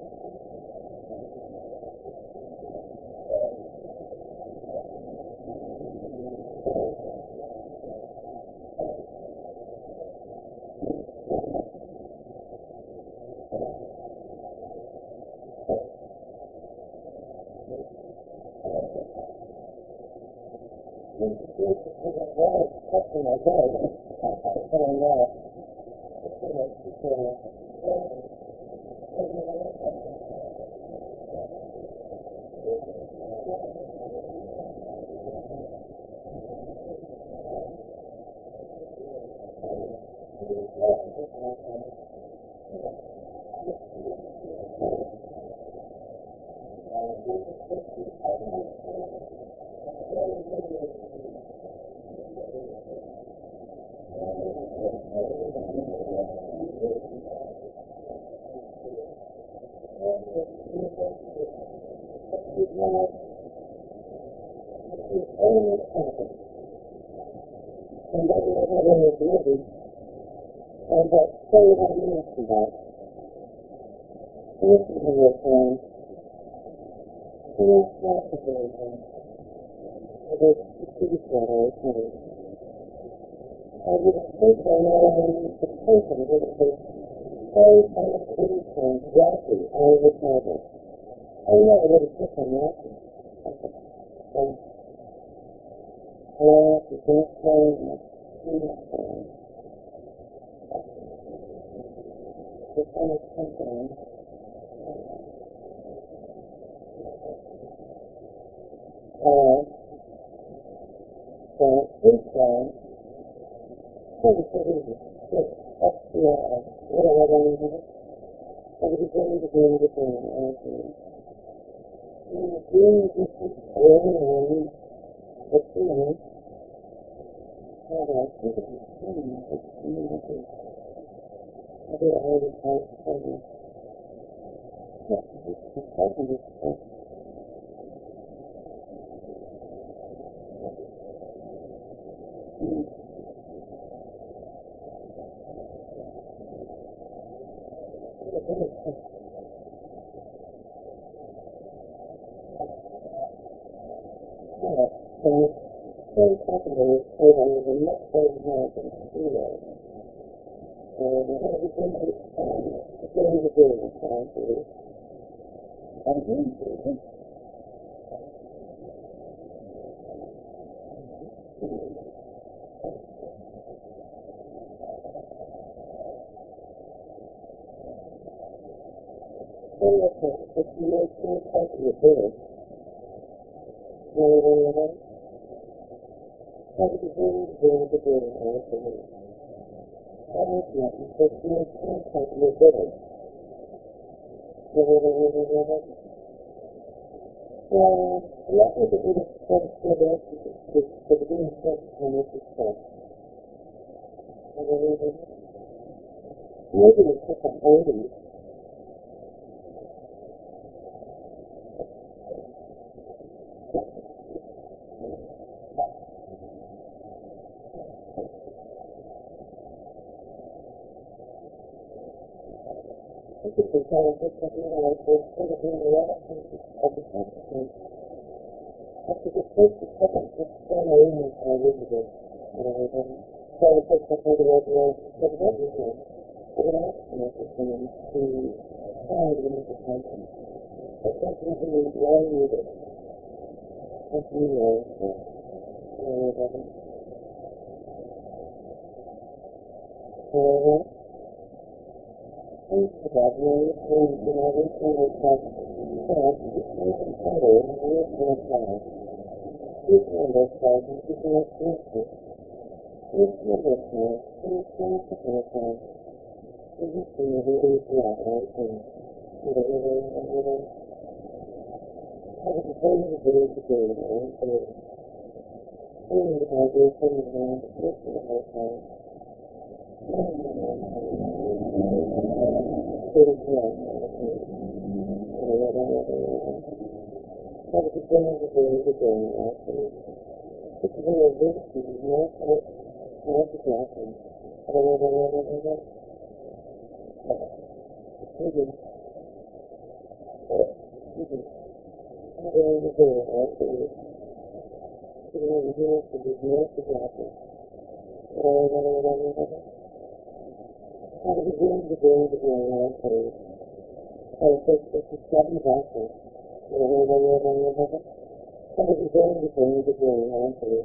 I not only the person, it was very peace and Jackie all the time. I know what it's different, Jackie. And Hello, it's this phone. This one is something. Hello. So, this one, so the city is up to, uh, what do I want to do? I was going to do the thing, actually. And doing this is going on, what's the name? How do I think of this thing? It's I did all the time for me. Yeah, it's talking this stuff. Yeah, so very comfortable with Taylor a much better house than zero. And I have a good um, getting the business actually. I So listen, if you like your business, you know what I mean? How do you do the business the business actually? That is nothing, but you like your business. You know what I mean? Well, it that is so good at the the beginning of the this is stuff? Maybe it's just an oldie. This is you know, like this in the pieces of the. After the first and second, in and I it. And first one had to write the what is it? Ask me to find the music. But to why read it. Something you know, whatever. However, things about me, and, you That is a general thing to do, actually. It's very risky, not not exactly. Maybe. Maybe. I'm going to do it, actually. It's very risky, not exactly. I don't know, I don't know, I don't know. I was beginning to do the game, actually. I was just, it's a seven. I don't know, I don't know, I don't know. I was beginning to do the game, actually.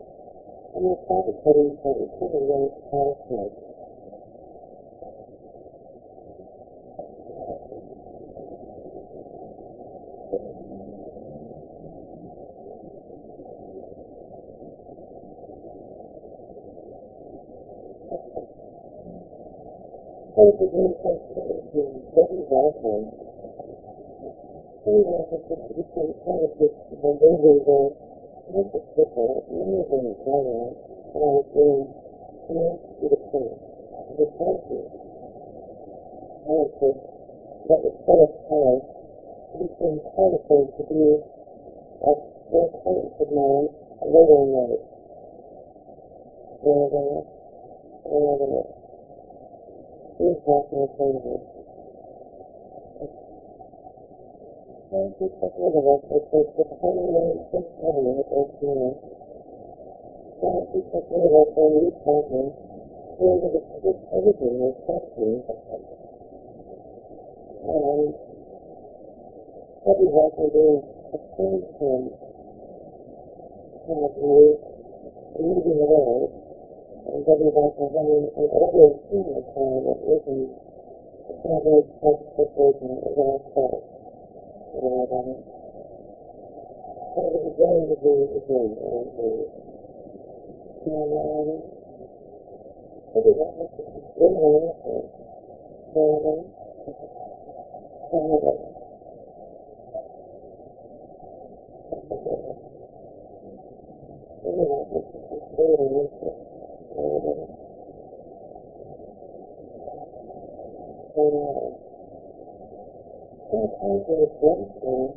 And the traffic cutting point is pretty right So it's a great place to be. Very welcome. Very welcome to the different kind of this, the movie there. This is different. Many of them. And I was doing, know, to the. The point is, I was just, that was set aside to become part of things to be a an acquaintance of mine later in life. Uh, he was talking to me. Thank you for the rest of the primary six element of human. Thank you for the rest of the talking. Here to discuss everything with questions. And what we have to do is exchange him have you leading away and then we have to have an older senior child that isn't established justification of our fault. You know what I mean? So was going to the game, and the you know what I mean? So we have to in, you know what I mean? So, you know, it's just very interesting. I out. Sometimes there's one thing,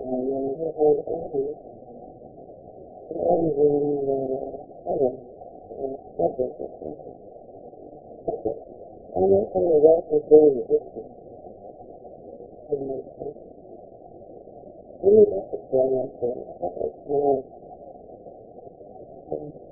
and when you heard Andy, the Andy in the other, in subject or something. I'm not going to walk with very distance. Really, that's a plan up there. That was more. There's a was in 70s. So there was a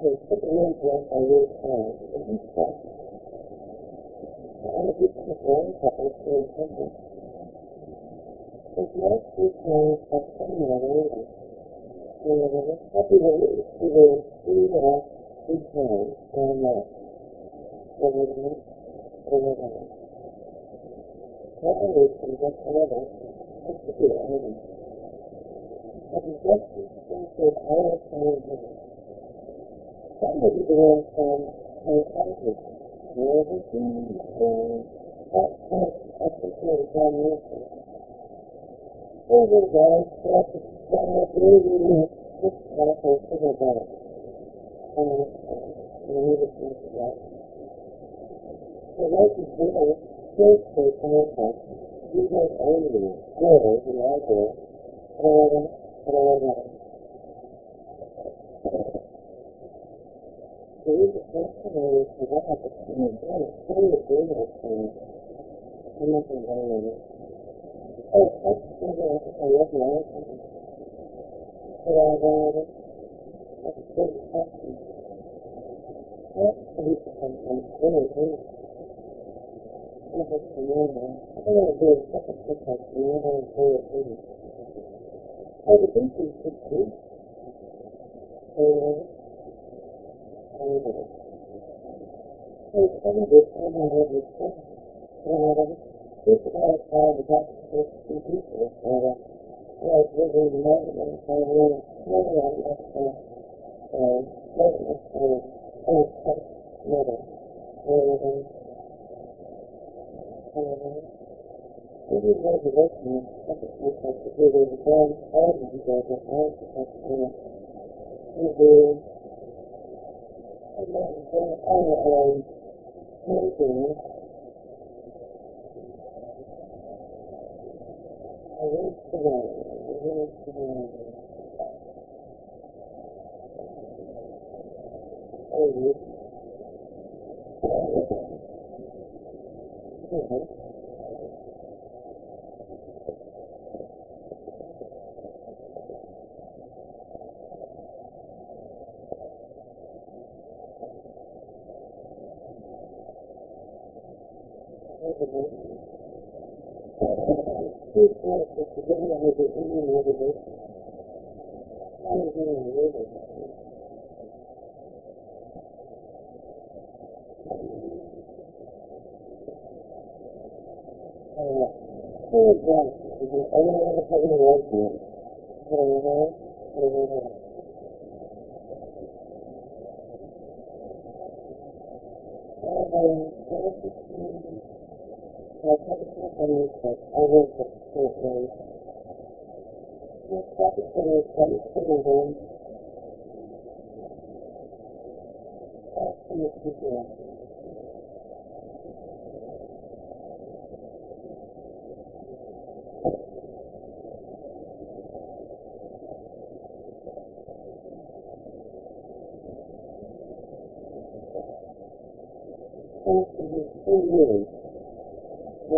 over the one. See, I really, I really, really, the to by your time. And he said, I'm a good one couple of things something. If most people have some other you know, happy with either three or three times or not. Whether it is or whatever. Revelation just another, just to be honest. But he just thinks all time here. Somebody began from unconscious. Never seen before. That part of the thing from Newton. Over guys, that's a somewhat really just kind of consider that. And, and we just think that. So like you do, first take contact, you get only girls and I go, and and and So we just have to know for that, but you know, God, it's so the girl thing. I'm not going to go into it. Oh, that's the thing that I love my husband. But I got it. That's a good question. The reason I'm, I'm really good. I'm just a man. I don't want to do a second and I don't want to do it either. Oh, the beach is good too. So, For. I don't know what it's This is how it's called the two people. And, uh, well, it's really the measurement. We're going to know that uh, uh, measurement for old text metal. And, um, and, uh, this is reservation. Second pickup. There's a grand party you guys are to on it. And, to the, oh, you, uh-huh. Two characters together with the Indian reservation. I was in a river. Uh, who is that? Is it anyone ever put in a right here? I don't know. I don't know. Um, I tried to check on this, but I went to Fort Wayne. This traffic center is quite sitting there. That's the people. Thanks to these two years. How did you do the day to day after this? Time for this two years. When the day to day after this? I'm making little sticks. How did the day to day to day after this? also includes on the leader with him. He is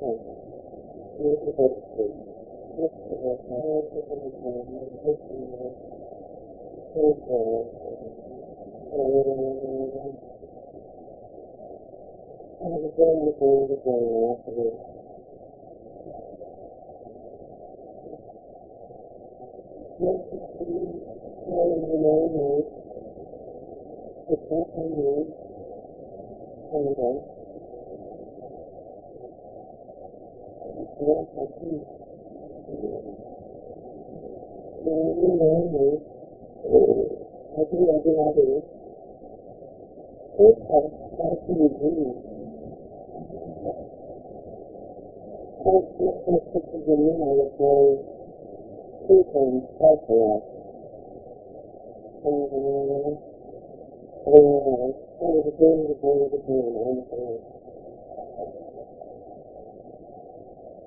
the best food. Do. First,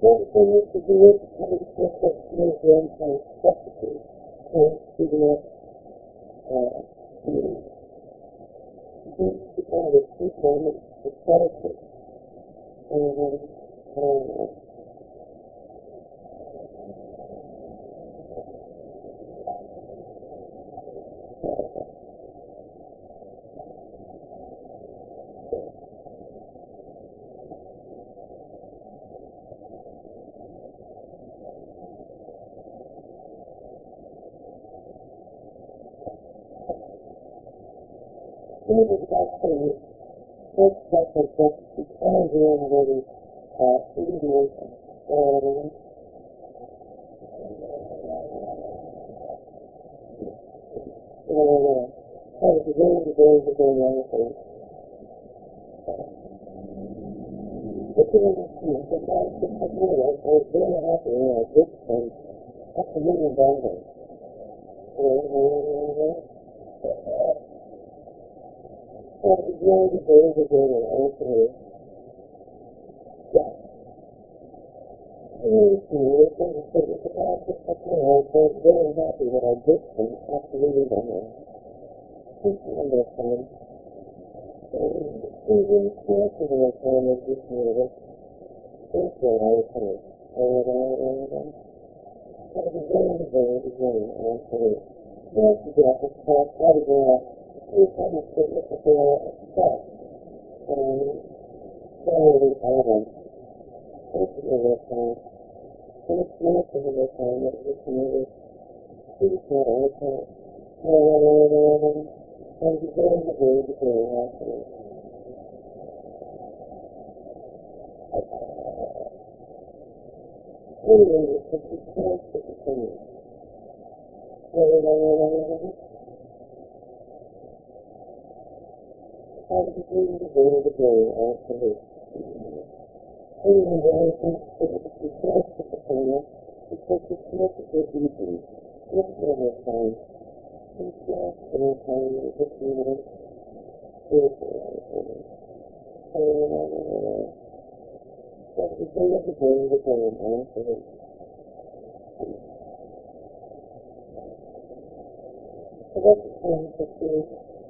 it, having just a little grand kind of substitute, and speaking up, uh, this is kind of a two moment, the fellowship, and, uh, Is actually, this second book is energy and ready, uh, mediation, and, uh, kind of beginning to go into the. The thing is, the fact that I was very happy when I did things, that's a million dollars. And it's very, very, very, actually, yeah. Really cool. It's very, very, it's about just like, you know, I was very happy when I did things, absolutely done Just understand. Even connected to the time of this universe, it's what I was saying. And, uh, that was very, very beginning, actually. Yes, you get this talk, how to go out, you kind of sit with the girl. And, very elegant. Thank you for listening. Thank you time that you committed. Please not also. And you very, very, very happy. Anyway, it's just a chance to continue. How to begin the day of the day after this. Anyway, I think that it's a chance to continue because it's not a good reason. It's not a time. It's just a time that it's for. That's the day of the day of the day after this. So that's the time to see what what happens when you're not. Okay? How to begin the day of the day. So that's the time that it's the next thing that we're fighting. How to begin the day of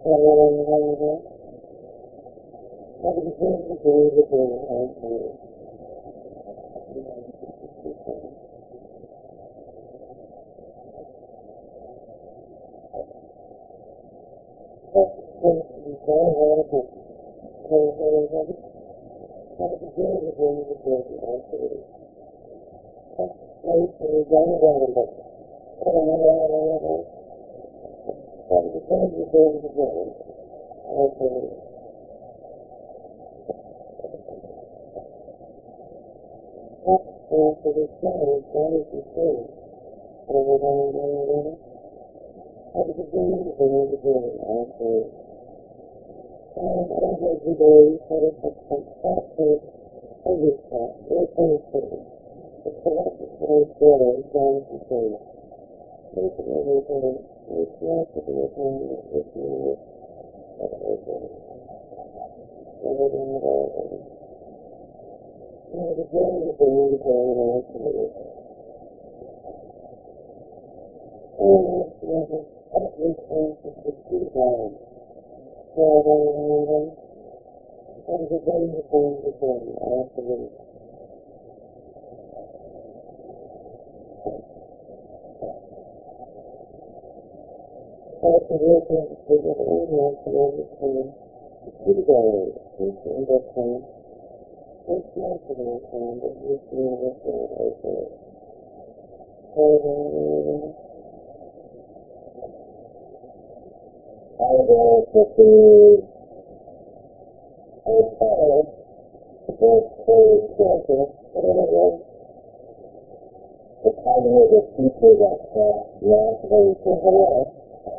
after this. That's going to be very hard to Have the joy of the of and going around it. Have the of the joy absolutely. After the joy, God is joy of being the joy absolutely. And every day, for the everything, everything. The collective way together is going to say, Take it everything, it's not to be a thing, it's you, everything. Everything of everything. You know, the joy of the of. And it's never, everything is God. So, everything, and the joy of being the joy of absolute. But the working with the animals and everything, two days, each in their time, each month in their time, but each year with their over. I want to be a child, a good cold shelter, whatever was. The time of the teacher that taught last way to the left, Everyone who knows this coming from Canada is connected out of your building. What do you know? The kind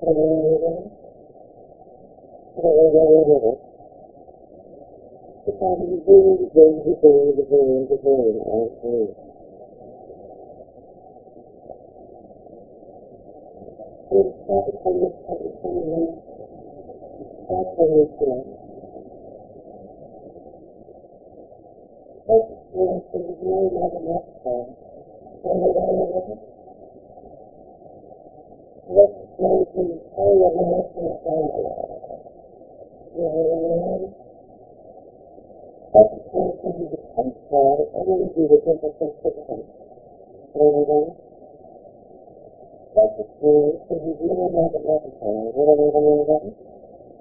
because you let's make the of the next one You know what I mean? That's going to be the tenth part, and then we do the different system. You know what I mean? The it necessary. You know what I mean?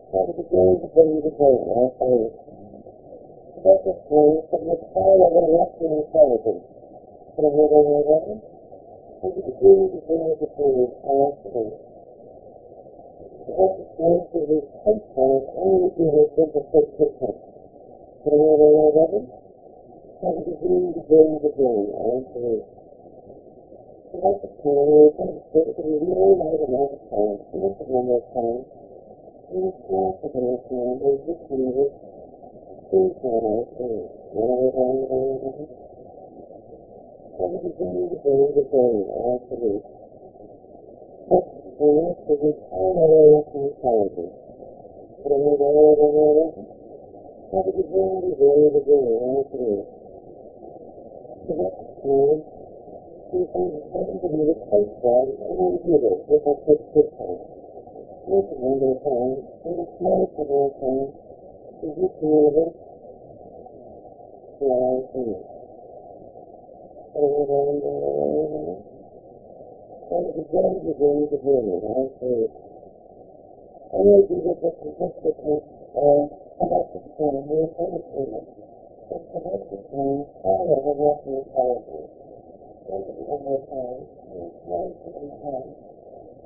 That's the to bring you the goal, absolutely. That's the school, so you follow the of intelligence. You know what I mean? So you begin to bring the absolutely. That's the school, so you take part, and you do the different system. You know what I mean? So you begin to bring the goal, absolutely. That's the school, so you really have it necessary. This is one more time. You can't forget it, man. There's this music. Please don't absolutely. You know what I mean? Begin to bring the absolutely. That's the so you follow the rest of intelligence. You know what I mean? So you begin to bring the goal, absolutely. So that's the school. You can begin to be the place that, and then do this with quick system. This is one of the and it's nice to do things. You just feel it. Yeah, I it. So you know, and it begins to bring the goal, absolutely. And you do the different systems, and connect the time, you understand it. And connect the time, all of the rest of intelligence. One more time. One more time.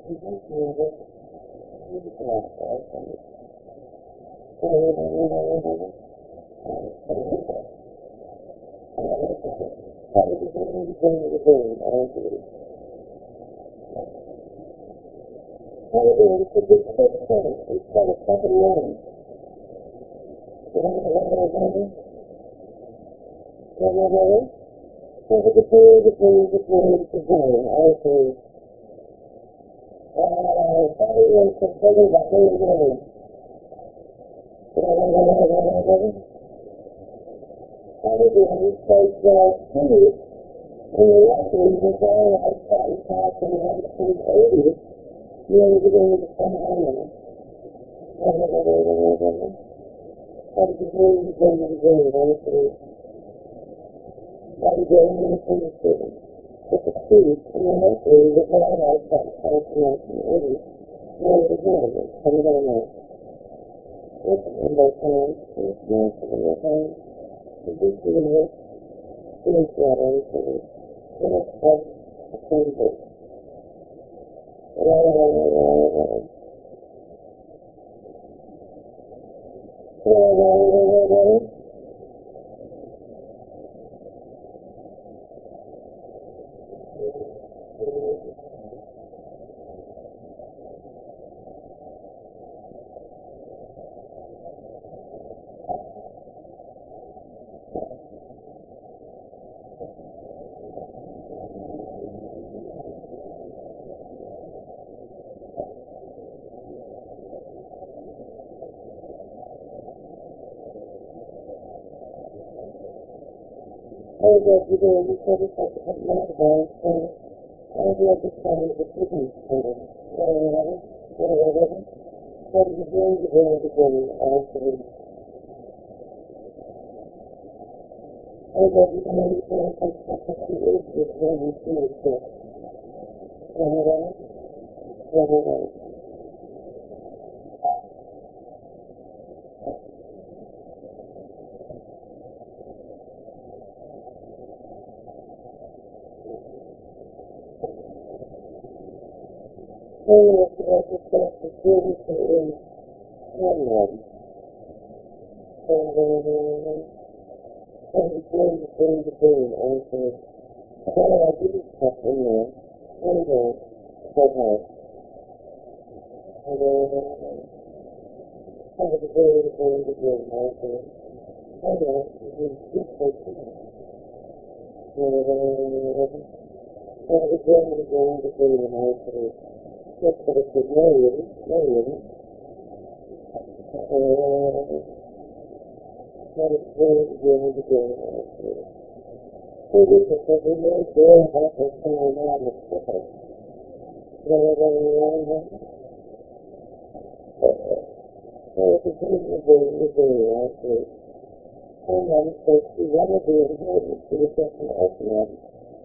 You just need it. You just want it. Okay. So, you know, you know, you know. How did you get me to bring the goal? Okay. How did you get this quick thing instead of second name? You know what I'm saying? You know what I'm saying? So the goal, the goal, the goal, the goal. Okay. Uh, body is completely the whole name. You know what I'm saying? Again, says that he, in the record, was very outside back in the 1980s, nearly beginning to come home. You hear you going to the? How did you hear you from the city? With the truth, in the mercury, was very outside back in the 1980s, nearly beginning to come home. Listen, in those times, it's nice to be at home. The big universe, feels that everything. In its heart, a changes. Well, well, God, you know, you said it's like a lot of us, so I was like this kind of a chicken story. Whatever, whatever, whatever, whatever. What are you doing to bring it together? Actually. Oh, God, you know, you said it's like a is this when you see it, so. Whatever, whatever, whatever, so that's that the series that is handled. And, and it's going to bring the brain also. So I did stuff in there. Anyway, so hard. And, uh, I was very, very, very also. Anyway, it was just so cool. Uh, I was very, very, very, also. Just for the no, really. Uh, that is very, very, very, also. So this is what we know, very happy, so I'm not a sticker. Very, very, very, very. So it's a very, very, very, actually. And I'm supposed to run a bit of inheritance to the second ultimate.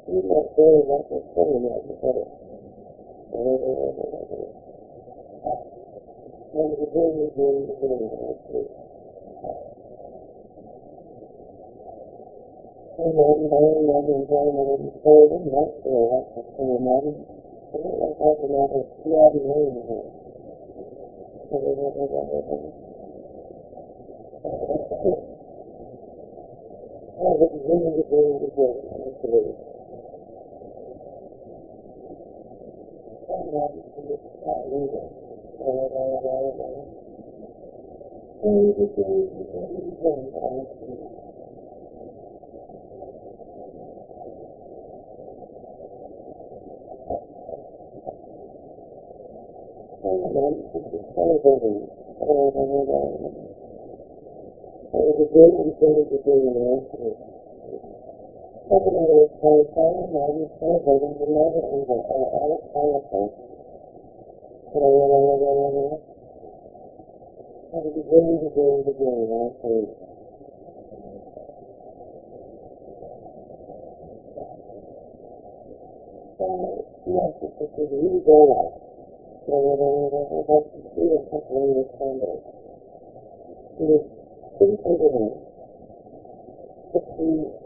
He's not very much of the better. And it's a very, very, very, actually. And then, very, very, very, very, very, not very much a son of the I don't like how the matter is bloody name here. I was really, really, really, actually. Yes, it's really very well. So, uh, that's the speed of something in this standard. It is pretty overwhelming. But the, yeah, the chaotic of the was that a person can be addicted to the middle of organ.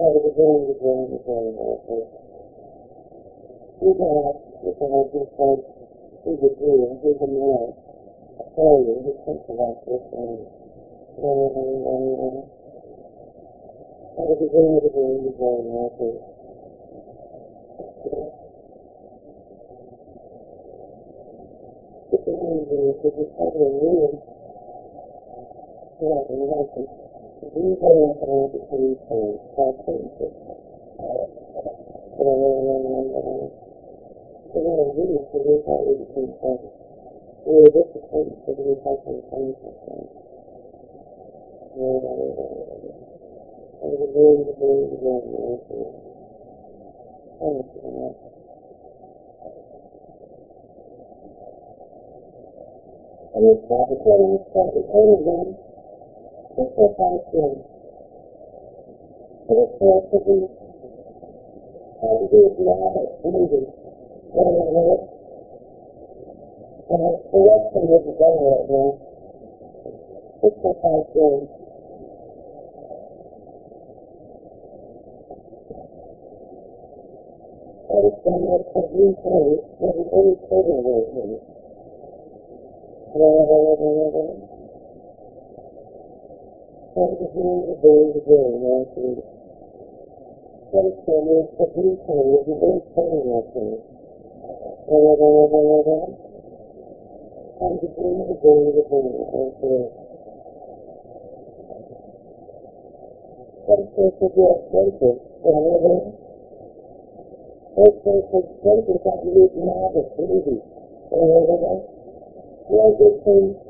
At the beginning, the beginning, the beginning, also. You can have, you can have just like, here's a tree, and here's a man, a failure, who thinks about this, and whatever, whatever. Para que venha de bem de bom, né? Porque não vem, porque está dormindo. Claro, não vai ter. Viva a frente que ele tem, está sempre. Você vai ouvir, você vai estar ele pensando. Eu vou ficar, você vai estar pensando, pensando. Para que venha de bem de bom, né? Thank you. And it's not according to the everyone, just as I feel. It is for to be how to do it now, moving, whatever it is. And it's the rest of it is going right now. Just as I feel. Everything that has been told, that is any total with him. Thank you for the day to day, Thank you for the with the you for the you for the you that you need now, the baby. Whatever. Well, good thing. Same thing as one pastor. Whatever. Same thing as the wicked man in senior. Whatever. Thanks, God. Yes, but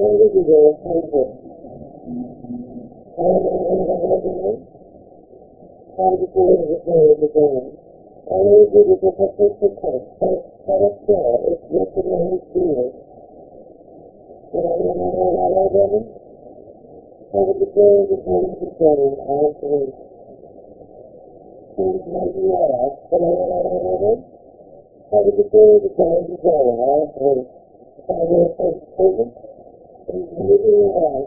How did you. How did you the moving around,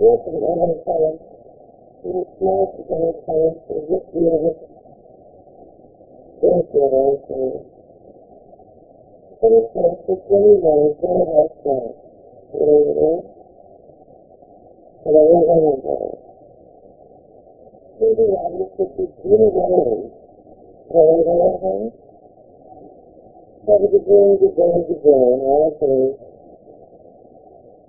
working on our time, in a small together time, and with the other, therefore, I say, but it's not just any one is very hard time, you know what I mean? But I don't know about it. Maybe I just could be really but I don't know to to go to go, and I say, think about it, we think that we could be really wrong.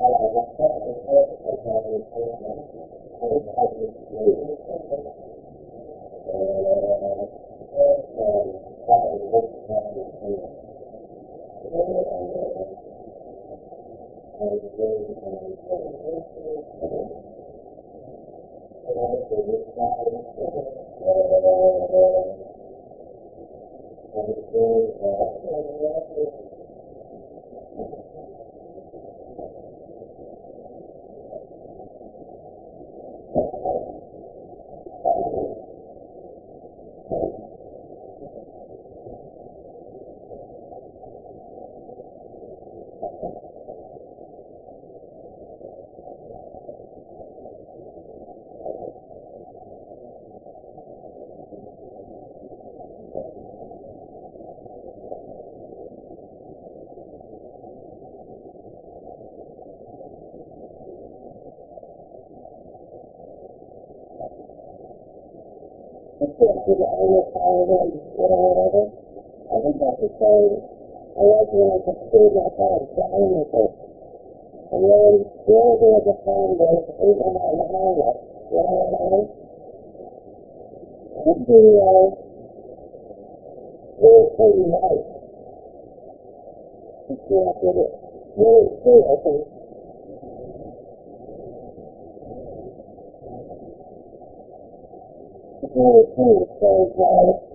our time, we are working on our time. I was going to come to find our time. You Taiwan would have whatever. I think that's the same allegedly like a state like that, the only thing. And then the only thing I could find was Abraham and Hannah, whatever that is. Could be, uh, really pretty right. Just feel like it is. Really true, I think. It's really true, it says, uh,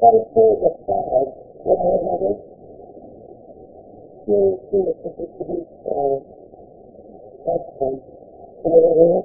That is so required I have it. Really see it because it's a big uh, question. Can you